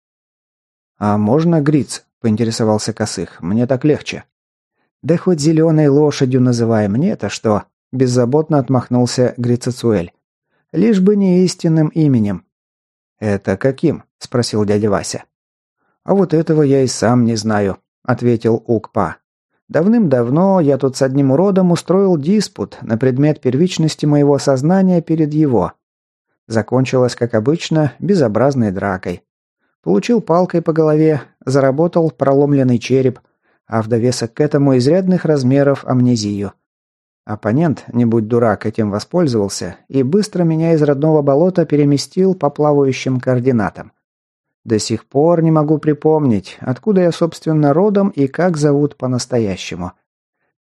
«А можно Гриц?» – поинтересовался Косых. «Мне так легче». «Да хоть зеленой лошадью называй, мне-то что?» – беззаботно отмахнулся Грицецуэль. «Лишь бы не истинным именем». «Это каким?» – спросил дядя Вася. «А вот этого я и сам не знаю», – ответил Укпа. Давным-давно я тут с одним уродом устроил диспут на предмет первичности моего сознания перед его. Закончилось, как обычно, безобразной дракой. Получил палкой по голове, заработал проломленный череп, а в довесок к этому изрядных размеров амнезию. Оппонент, не будь дурак, этим воспользовался и быстро меня из родного болота переместил по плавающим координатам. До сих пор не могу припомнить, откуда я, собственно, родом и как зовут по-настоящему.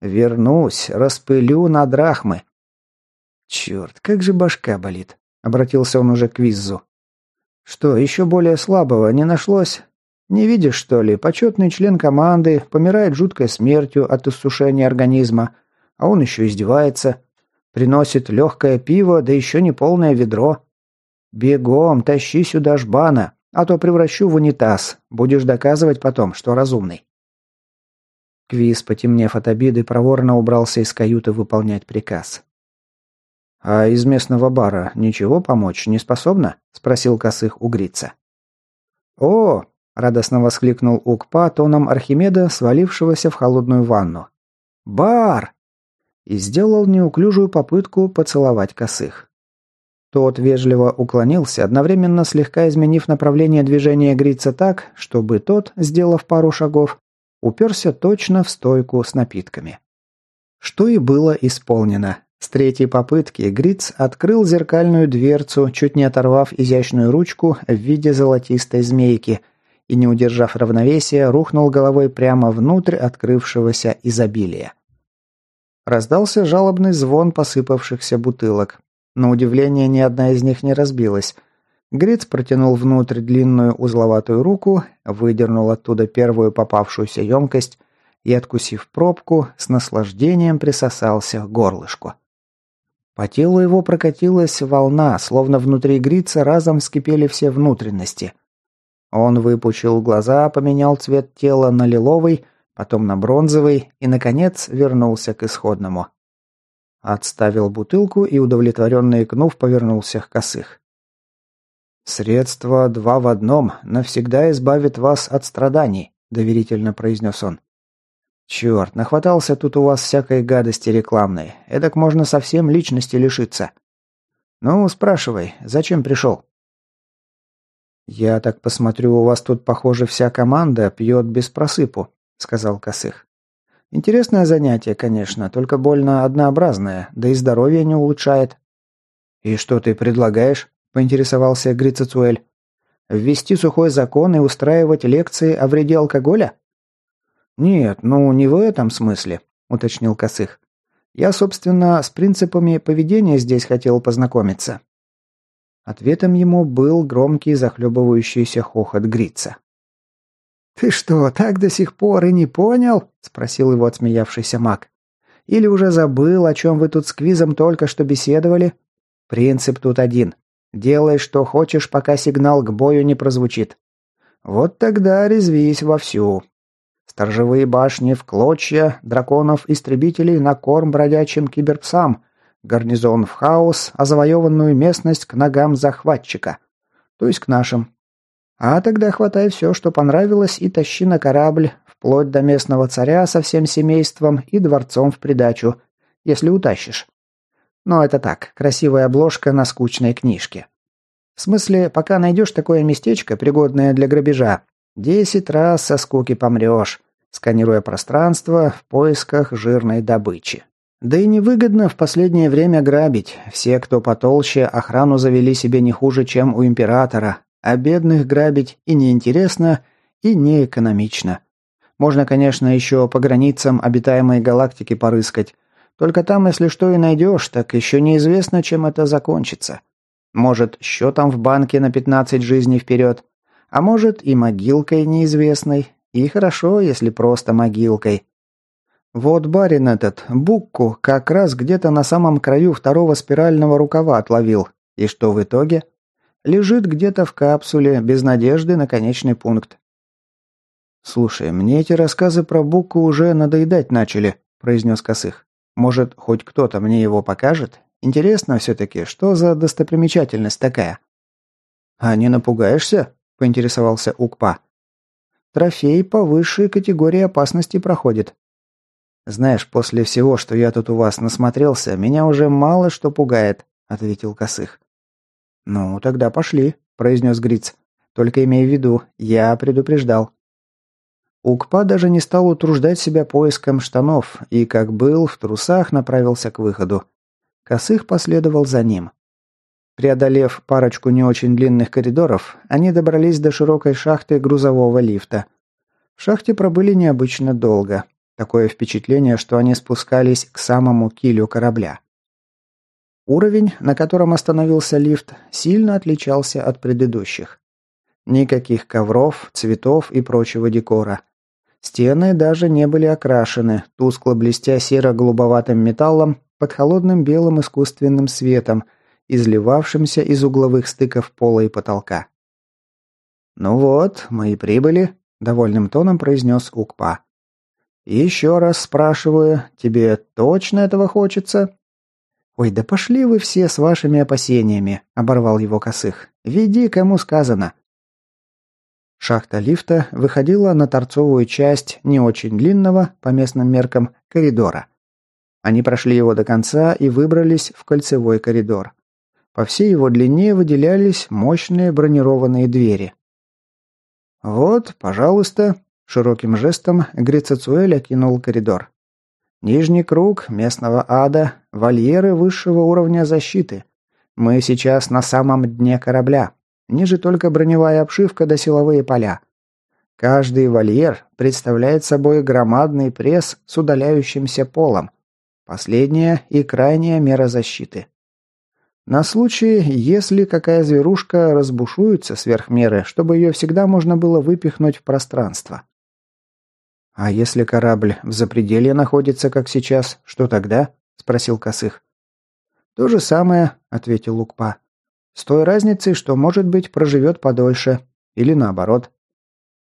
Вернусь, распылю на драхмы. Черт, как же башка болит. Обратился он уже к Виззу. Что, еще более слабого не нашлось? Не видишь, что ли, почетный член команды помирает жуткой смертью от иссушения организма, а он еще издевается. Приносит легкое пиво, да еще не полное ведро. Бегом, тащи сюда жбана, а то превращу в унитаз. Будешь доказывать потом, что разумный. Квиз, потемнев от обиды, проворно убрался из каюты выполнять приказ. «А из местного бара ничего помочь не способна?» – спросил Косых угрица. «О!» – радостно воскликнул Укпа тоном Архимеда, свалившегося в холодную ванну. «Бар!» И сделал неуклюжую попытку поцеловать Косых. Тот вежливо уклонился, одновременно слегка изменив направление движения Грица так, чтобы тот, сделав пару шагов, уперся точно в стойку с напитками. Что и было исполнено. С третьей попытки Гриц открыл зеркальную дверцу, чуть не оторвав изящную ручку в виде золотистой змейки, и, не удержав равновесия, рухнул головой прямо внутрь открывшегося изобилия. Раздался жалобный звон посыпавшихся бутылок. На удивление, ни одна из них не разбилась. Гриц протянул внутрь длинную узловатую руку, выдернул оттуда первую попавшуюся емкость и, откусив пробку, с наслаждением присосался к горлышку. По телу его прокатилась волна, словно внутри Грица разом вскипели все внутренности. Он выпучил глаза, поменял цвет тела на лиловый, потом на бронзовый и, наконец, вернулся к исходному. Отставил бутылку и, удовлетворенно икнув, повернулся к косых. «Средство два в одном навсегда избавит вас от страданий», – доверительно произнес он. «Черт, нахватался тут у вас всякой гадости рекламной. Эдак можно совсем личности лишиться. Ну, спрашивай, зачем пришел?» «Я так посмотрю, у вас тут, похоже, вся команда пьет без просыпу», — сказал Косых. «Интересное занятие, конечно, только больно однообразное, да и здоровье не улучшает». «И что ты предлагаешь?» — поинтересовался Грицецуэль. «Ввести сухой закон и устраивать лекции о вреде алкоголя?» «Нет, ну не в этом смысле», — уточнил Косых. «Я, собственно, с принципами поведения здесь хотел познакомиться». Ответом ему был громкий захлебывающийся хохот Грица. «Ты что, так до сих пор и не понял?» — спросил его отсмеявшийся маг. «Или уже забыл, о чем вы тут с Квизом только что беседовали? Принцип тут один. Делай, что хочешь, пока сигнал к бою не прозвучит. Вот тогда резвись вовсю. Сторожевые башни в клочья, драконов-истребителей на корм бродячим киберпсам, гарнизон в хаос, а завоеванную местность к ногам захватчика. То есть к нашим. А тогда хватай все, что понравилось, и тащи на корабль, вплоть до местного царя со всем семейством и дворцом в придачу, если утащишь. Но это так, красивая обложка на скучной книжке. В смысле, пока найдешь такое местечко, пригодное для грабежа, Десять раз со скуки помрешь, сканируя пространство в поисках жирной добычи. Да и невыгодно в последнее время грабить. Все, кто потолще, охрану завели себе не хуже, чем у императора, а бедных грабить и неинтересно, и неэкономично. Можно, конечно, еще по границам обитаемой галактики порыскать. Только там, если что и найдешь, так еще неизвестно, чем это закончится. Может, счетом в банке на 15 жизней вперед. А может и могилкой неизвестной. И хорошо, если просто могилкой. Вот барин этот, Букку, как раз где-то на самом краю второго спирального рукава отловил. И что в итоге? Лежит где-то в капсуле, без надежды на конечный пункт. «Слушай, мне эти рассказы про Букку уже надоедать начали», – произнес Косых. «Может, хоть кто-то мне его покажет? Интересно все-таки, что за достопримечательность такая?» «А не напугаешься?» поинтересовался Укпа. Трофей по высшей категории опасности проходит. Знаешь, после всего, что я тут у вас насмотрелся, меня уже мало что пугает, ответил Косых. «Ну, тогда пошли», – произнес Гриц. «Только имей в виду, я предупреждал». Укпа даже не стал утруждать себя поиском штанов и, как был, в трусах направился к выходу. Косых последовал за ним. Преодолев парочку не очень длинных коридоров, они добрались до широкой шахты грузового лифта. В шахте пробыли необычно долго. Такое впечатление, что они спускались к самому килю корабля. Уровень, на котором остановился лифт, сильно отличался от предыдущих. Никаких ковров, цветов и прочего декора. Стены даже не были окрашены, тускло блестя серо-голубоватым металлом под холодным белым искусственным светом, изливавшимся из угловых стыков пола и потолка. «Ну вот, мы и прибыли», — довольным тоном произнес Укпа. «Еще раз спрашиваю, тебе точно этого хочется?» «Ой, да пошли вы все с вашими опасениями», — оборвал его косых. «Веди, кому сказано». Шахта лифта выходила на торцовую часть не очень длинного, по местным меркам, коридора. Они прошли его до конца и выбрались в кольцевой коридор. По всей его длине выделялись мощные бронированные двери. «Вот, пожалуйста», – широким жестом Грицацуэль окинул коридор. «Нижний круг местного ада, вольеры высшего уровня защиты. Мы сейчас на самом дне корабля. Ниже только броневая обшивка да силовые поля. Каждый вольер представляет собой громадный пресс с удаляющимся полом. Последняя и крайняя мера защиты. На случай, если какая зверушка разбушуется сверх меры, чтобы ее всегда можно было выпихнуть в пространство. «А если корабль в запределье находится, как сейчас, что тогда?» – спросил Косых. «То же самое», – ответил Лукпа. «С той разницей, что, может быть, проживет подольше. Или наоборот.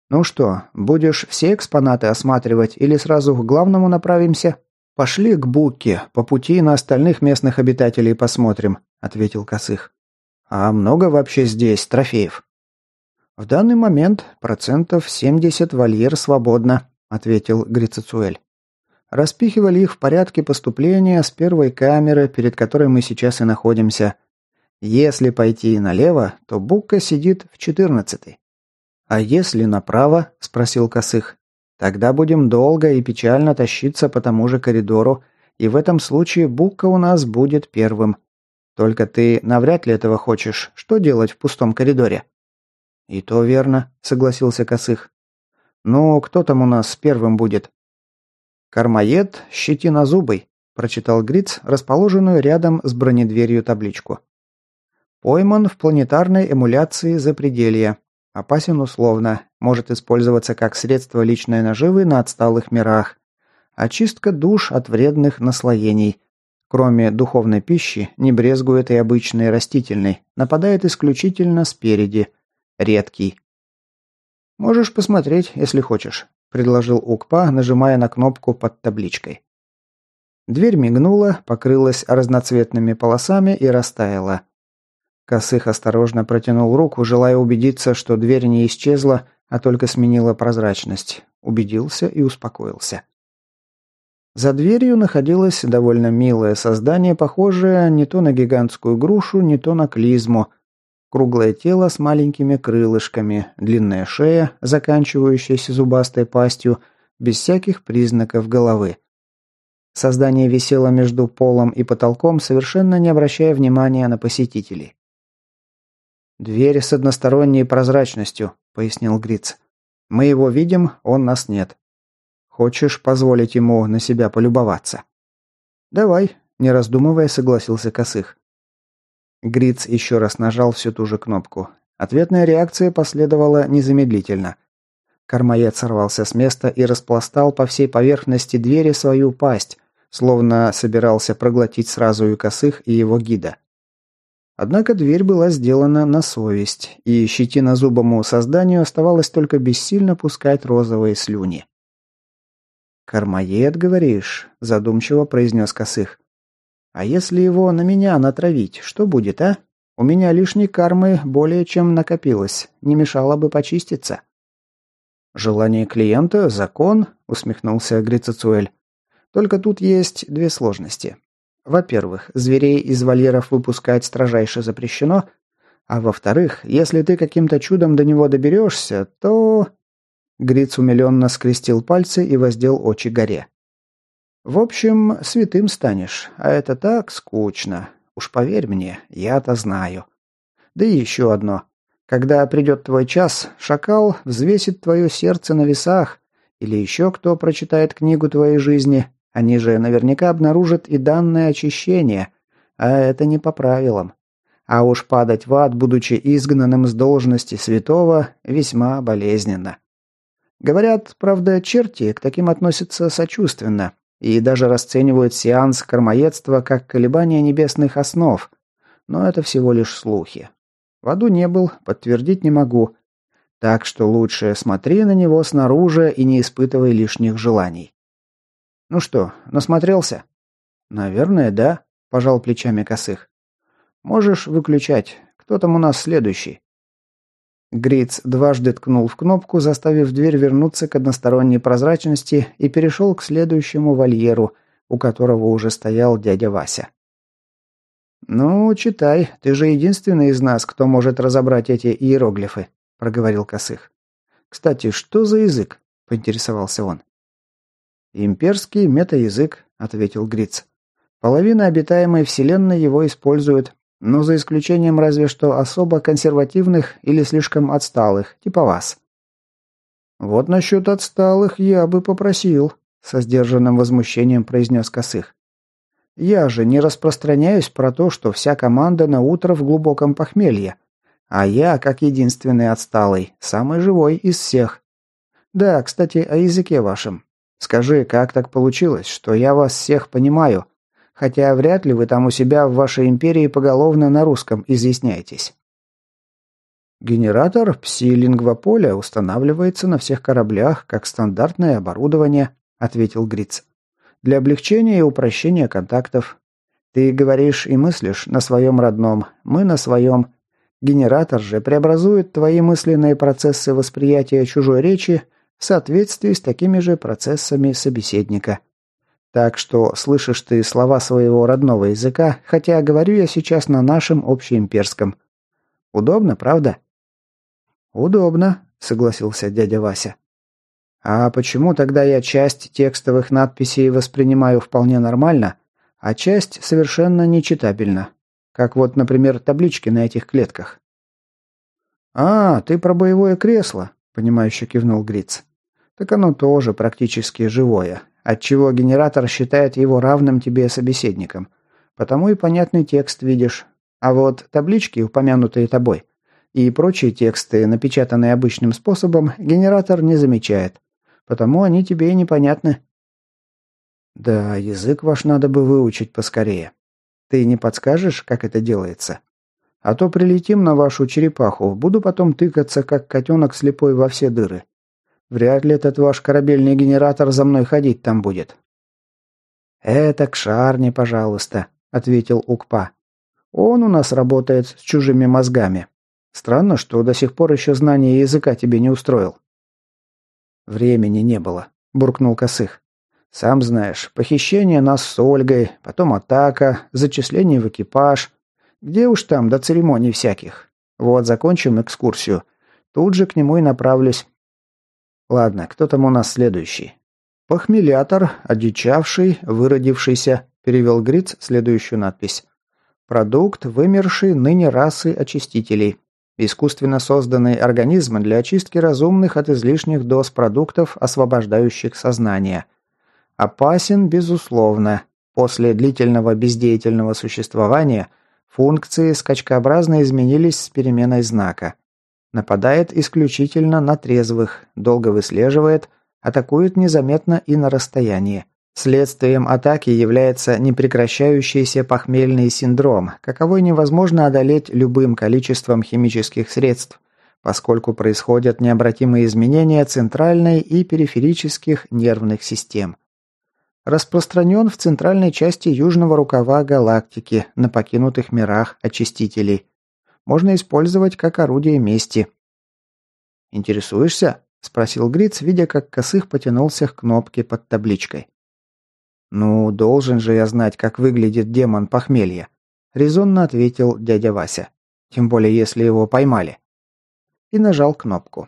Ну что, будешь все экспонаты осматривать или сразу к главному направимся?» «Пошли к Букке, по пути на остальных местных обитателей посмотрим», — ответил Косых. «А много вообще здесь трофеев?» «В данный момент процентов 70 вольер свободно», — ответил Грицецуэль. «Распихивали их в порядке поступления с первой камеры, перед которой мы сейчас и находимся. Если пойти налево, то Букка сидит в четырнадцатой». «А если направо?» – спросил Косых. Тогда будем долго и печально тащиться по тому же коридору, и в этом случае Букка у нас будет первым. Только ты навряд ли этого хочешь. Что делать в пустом коридоре?» «И то верно», — согласился Косых. «Ну, кто там у нас первым будет?» «Кармоед, щетинозубый», — прочитал Гриц, расположенную рядом с бронедверью табличку. «Пойман в планетарной эмуляции запределья. Опасен условно, может использоваться как средство личной наживы на отсталых мирах. Очистка душ от вредных наслоений. Кроме духовной пищи, не брезгует и обычной растительной, нападает исключительно спереди. Редкий. «Можешь посмотреть, если хочешь», – предложил Укпа, нажимая на кнопку под табличкой. Дверь мигнула, покрылась разноцветными полосами и растаяла. Косых осторожно протянул руку, желая убедиться, что дверь не исчезла, а только сменила прозрачность. Убедился и успокоился. За дверью находилось довольно милое создание, похожее не то на гигантскую грушу, не то на клизму. Круглое тело с маленькими крылышками, длинная шея, заканчивающаяся зубастой пастью, без всяких признаков головы. Создание висело между полом и потолком, совершенно не обращая внимания на посетителей. «Дверь с односторонней прозрачностью», — пояснил Гриц. «Мы его видим, он нас нет. Хочешь позволить ему на себя полюбоваться?» «Давай», — не раздумывая, согласился Косых. Гриц еще раз нажал всю ту же кнопку. Ответная реакция последовала незамедлительно. Кармаед сорвался с места и распластал по всей поверхности двери свою пасть, словно собирался проглотить сразу и Косых, и его гида. Однако дверь была сделана на совесть, и щетинозубому созданию оставалось только бессильно пускать розовые слюни. «Кармоед, говоришь?» – задумчиво произнес Косых. «А если его на меня натравить, что будет, а? У меня лишней кармы более чем накопилось, не мешало бы почиститься». «Желание клиента – закон», – усмехнулся Грицецуэль. «Только тут есть две сложности. Во-первых, зверей из вольеров выпускать строжайше запрещено. А во-вторых, если ты каким-то чудом до него доберешься, то...» Гриц умиленно скрестил пальцы и воздел очи горе. «В общем, святым станешь, а это так скучно. Уж поверь мне, я-то знаю. Да и еще одно. Когда придет твой час, шакал взвесит твое сердце на весах, или еще кто прочитает книгу твоей жизни, они же наверняка обнаружат и данное очищение, а это не по правилам. А уж падать в ад, будучи изгнанным с должности святого, весьма болезненно. Говорят, правда, черти к таким относятся сочувственно и даже расценивают сеанс кормоедства как колебание небесных основ. Но это всего лишь слухи. В аду не был, подтвердить не могу. Так что лучше смотри на него снаружи и не испытывай лишних желаний. Ну что, насмотрелся? Наверное, да, пожал плечами косых. Можешь выключать. Кто там у нас следующий? Гриц дважды ткнул в кнопку, заставив дверь вернуться к односторонней прозрачности и перешел к следующему вольеру, у которого уже стоял дядя Вася. «Ну, читай, ты же единственный из нас, кто может разобрать эти иероглифы», – проговорил Косых. «Кстати, что за язык?» – поинтересовался он. «Имперский метаязык», – ответил Гриц. «Половина обитаемой вселенной его использует, но за исключением разве что особо консервативных или слишком отсталых, типа вас». «Вот насчет отсталых я бы попросил», – со сдержанным возмущением произнес Косых. Я же не распространяюсь про то, что вся команда на утро в глубоком похмелье. А я, как единственный отсталый, самый живой из всех. Да, кстати, о языке вашем. Скажи, как так получилось, что я вас всех понимаю, хотя вряд ли вы там у себя в вашей империи поголовно на русском изъясняетесь. Генератор пси-лингвополя устанавливается на всех кораблях как стандартное оборудование, ответил Гриц для облегчения и упрощения контактов. Ты говоришь и мыслишь на своем родном, мы на своем. Генератор же преобразует твои мысленные процессы восприятия чужой речи в соответствии с такими же процессами собеседника. Так что слышишь ты слова своего родного языка, хотя говорю я сейчас на нашем общеимперском. Удобно, правда? Удобно, согласился дядя Вася. А почему тогда я часть текстовых надписей воспринимаю вполне нормально, а часть совершенно нечитабельно? Как вот, например, таблички на этих клетках. «А, ты про боевое кресло», — понимающе кивнул Гриц. «Так оно тоже практически живое, отчего генератор считает его равным тебе собеседником. Потому и понятный текст видишь. А вот таблички, упомянутые тобой, и прочие тексты, напечатанные обычным способом, генератор не замечает. Потому они тебе и непонятны». «Да, язык ваш надо бы выучить поскорее. Ты не подскажешь, как это делается? А то прилетим на вашу черепаху, буду потом тыкаться, как котенок слепой во все дыры. Вряд ли этот ваш корабельный генератор за мной ходить там будет». «Это к Шарне, пожалуйста», — ответил Укпа. «Он у нас работает с чужими мозгами. Странно, что до сих пор еще знание языка тебе не устроил». «Времени не было», – буркнул Косых. «Сам знаешь, похищение нас с Ольгой, потом атака, зачисление в экипаж. Где уж там до церемоний всяких. Вот, закончим экскурсию. Тут же к нему и направлюсь. Ладно, кто там у нас следующий?» «Похмелятор, одичавший, выродившийся», – перевел Гриц следующую надпись. «Продукт, вымерший ныне расы очистителей. Искусственно созданный организм для очистки разумных от излишних доз продуктов, освобождающих сознание. Опасен, безусловно. После длительного бездеятельного существования функции скачкообразно изменились с переменой знака. Нападает исключительно на трезвых, долго выслеживает, атакует незаметно и на расстоянии. Следствием атаки является непрекращающийся похмельный синдром, каковой невозможно одолеть любым количеством химических средств, поскольку происходят необратимые изменения центральной и периферических нервных систем. Распространен в центральной части южного рукава галактики, на покинутых мирах очистителей. Можно использовать как орудие мести. «Интересуешься?» – спросил Гриц, видя, как Косых потянулся к кнопке под табличкой. «Ну, должен же я знать, как выглядит демон похмелья», – резонно ответил дядя Вася. Тем более, если его поймали. И нажал кнопку.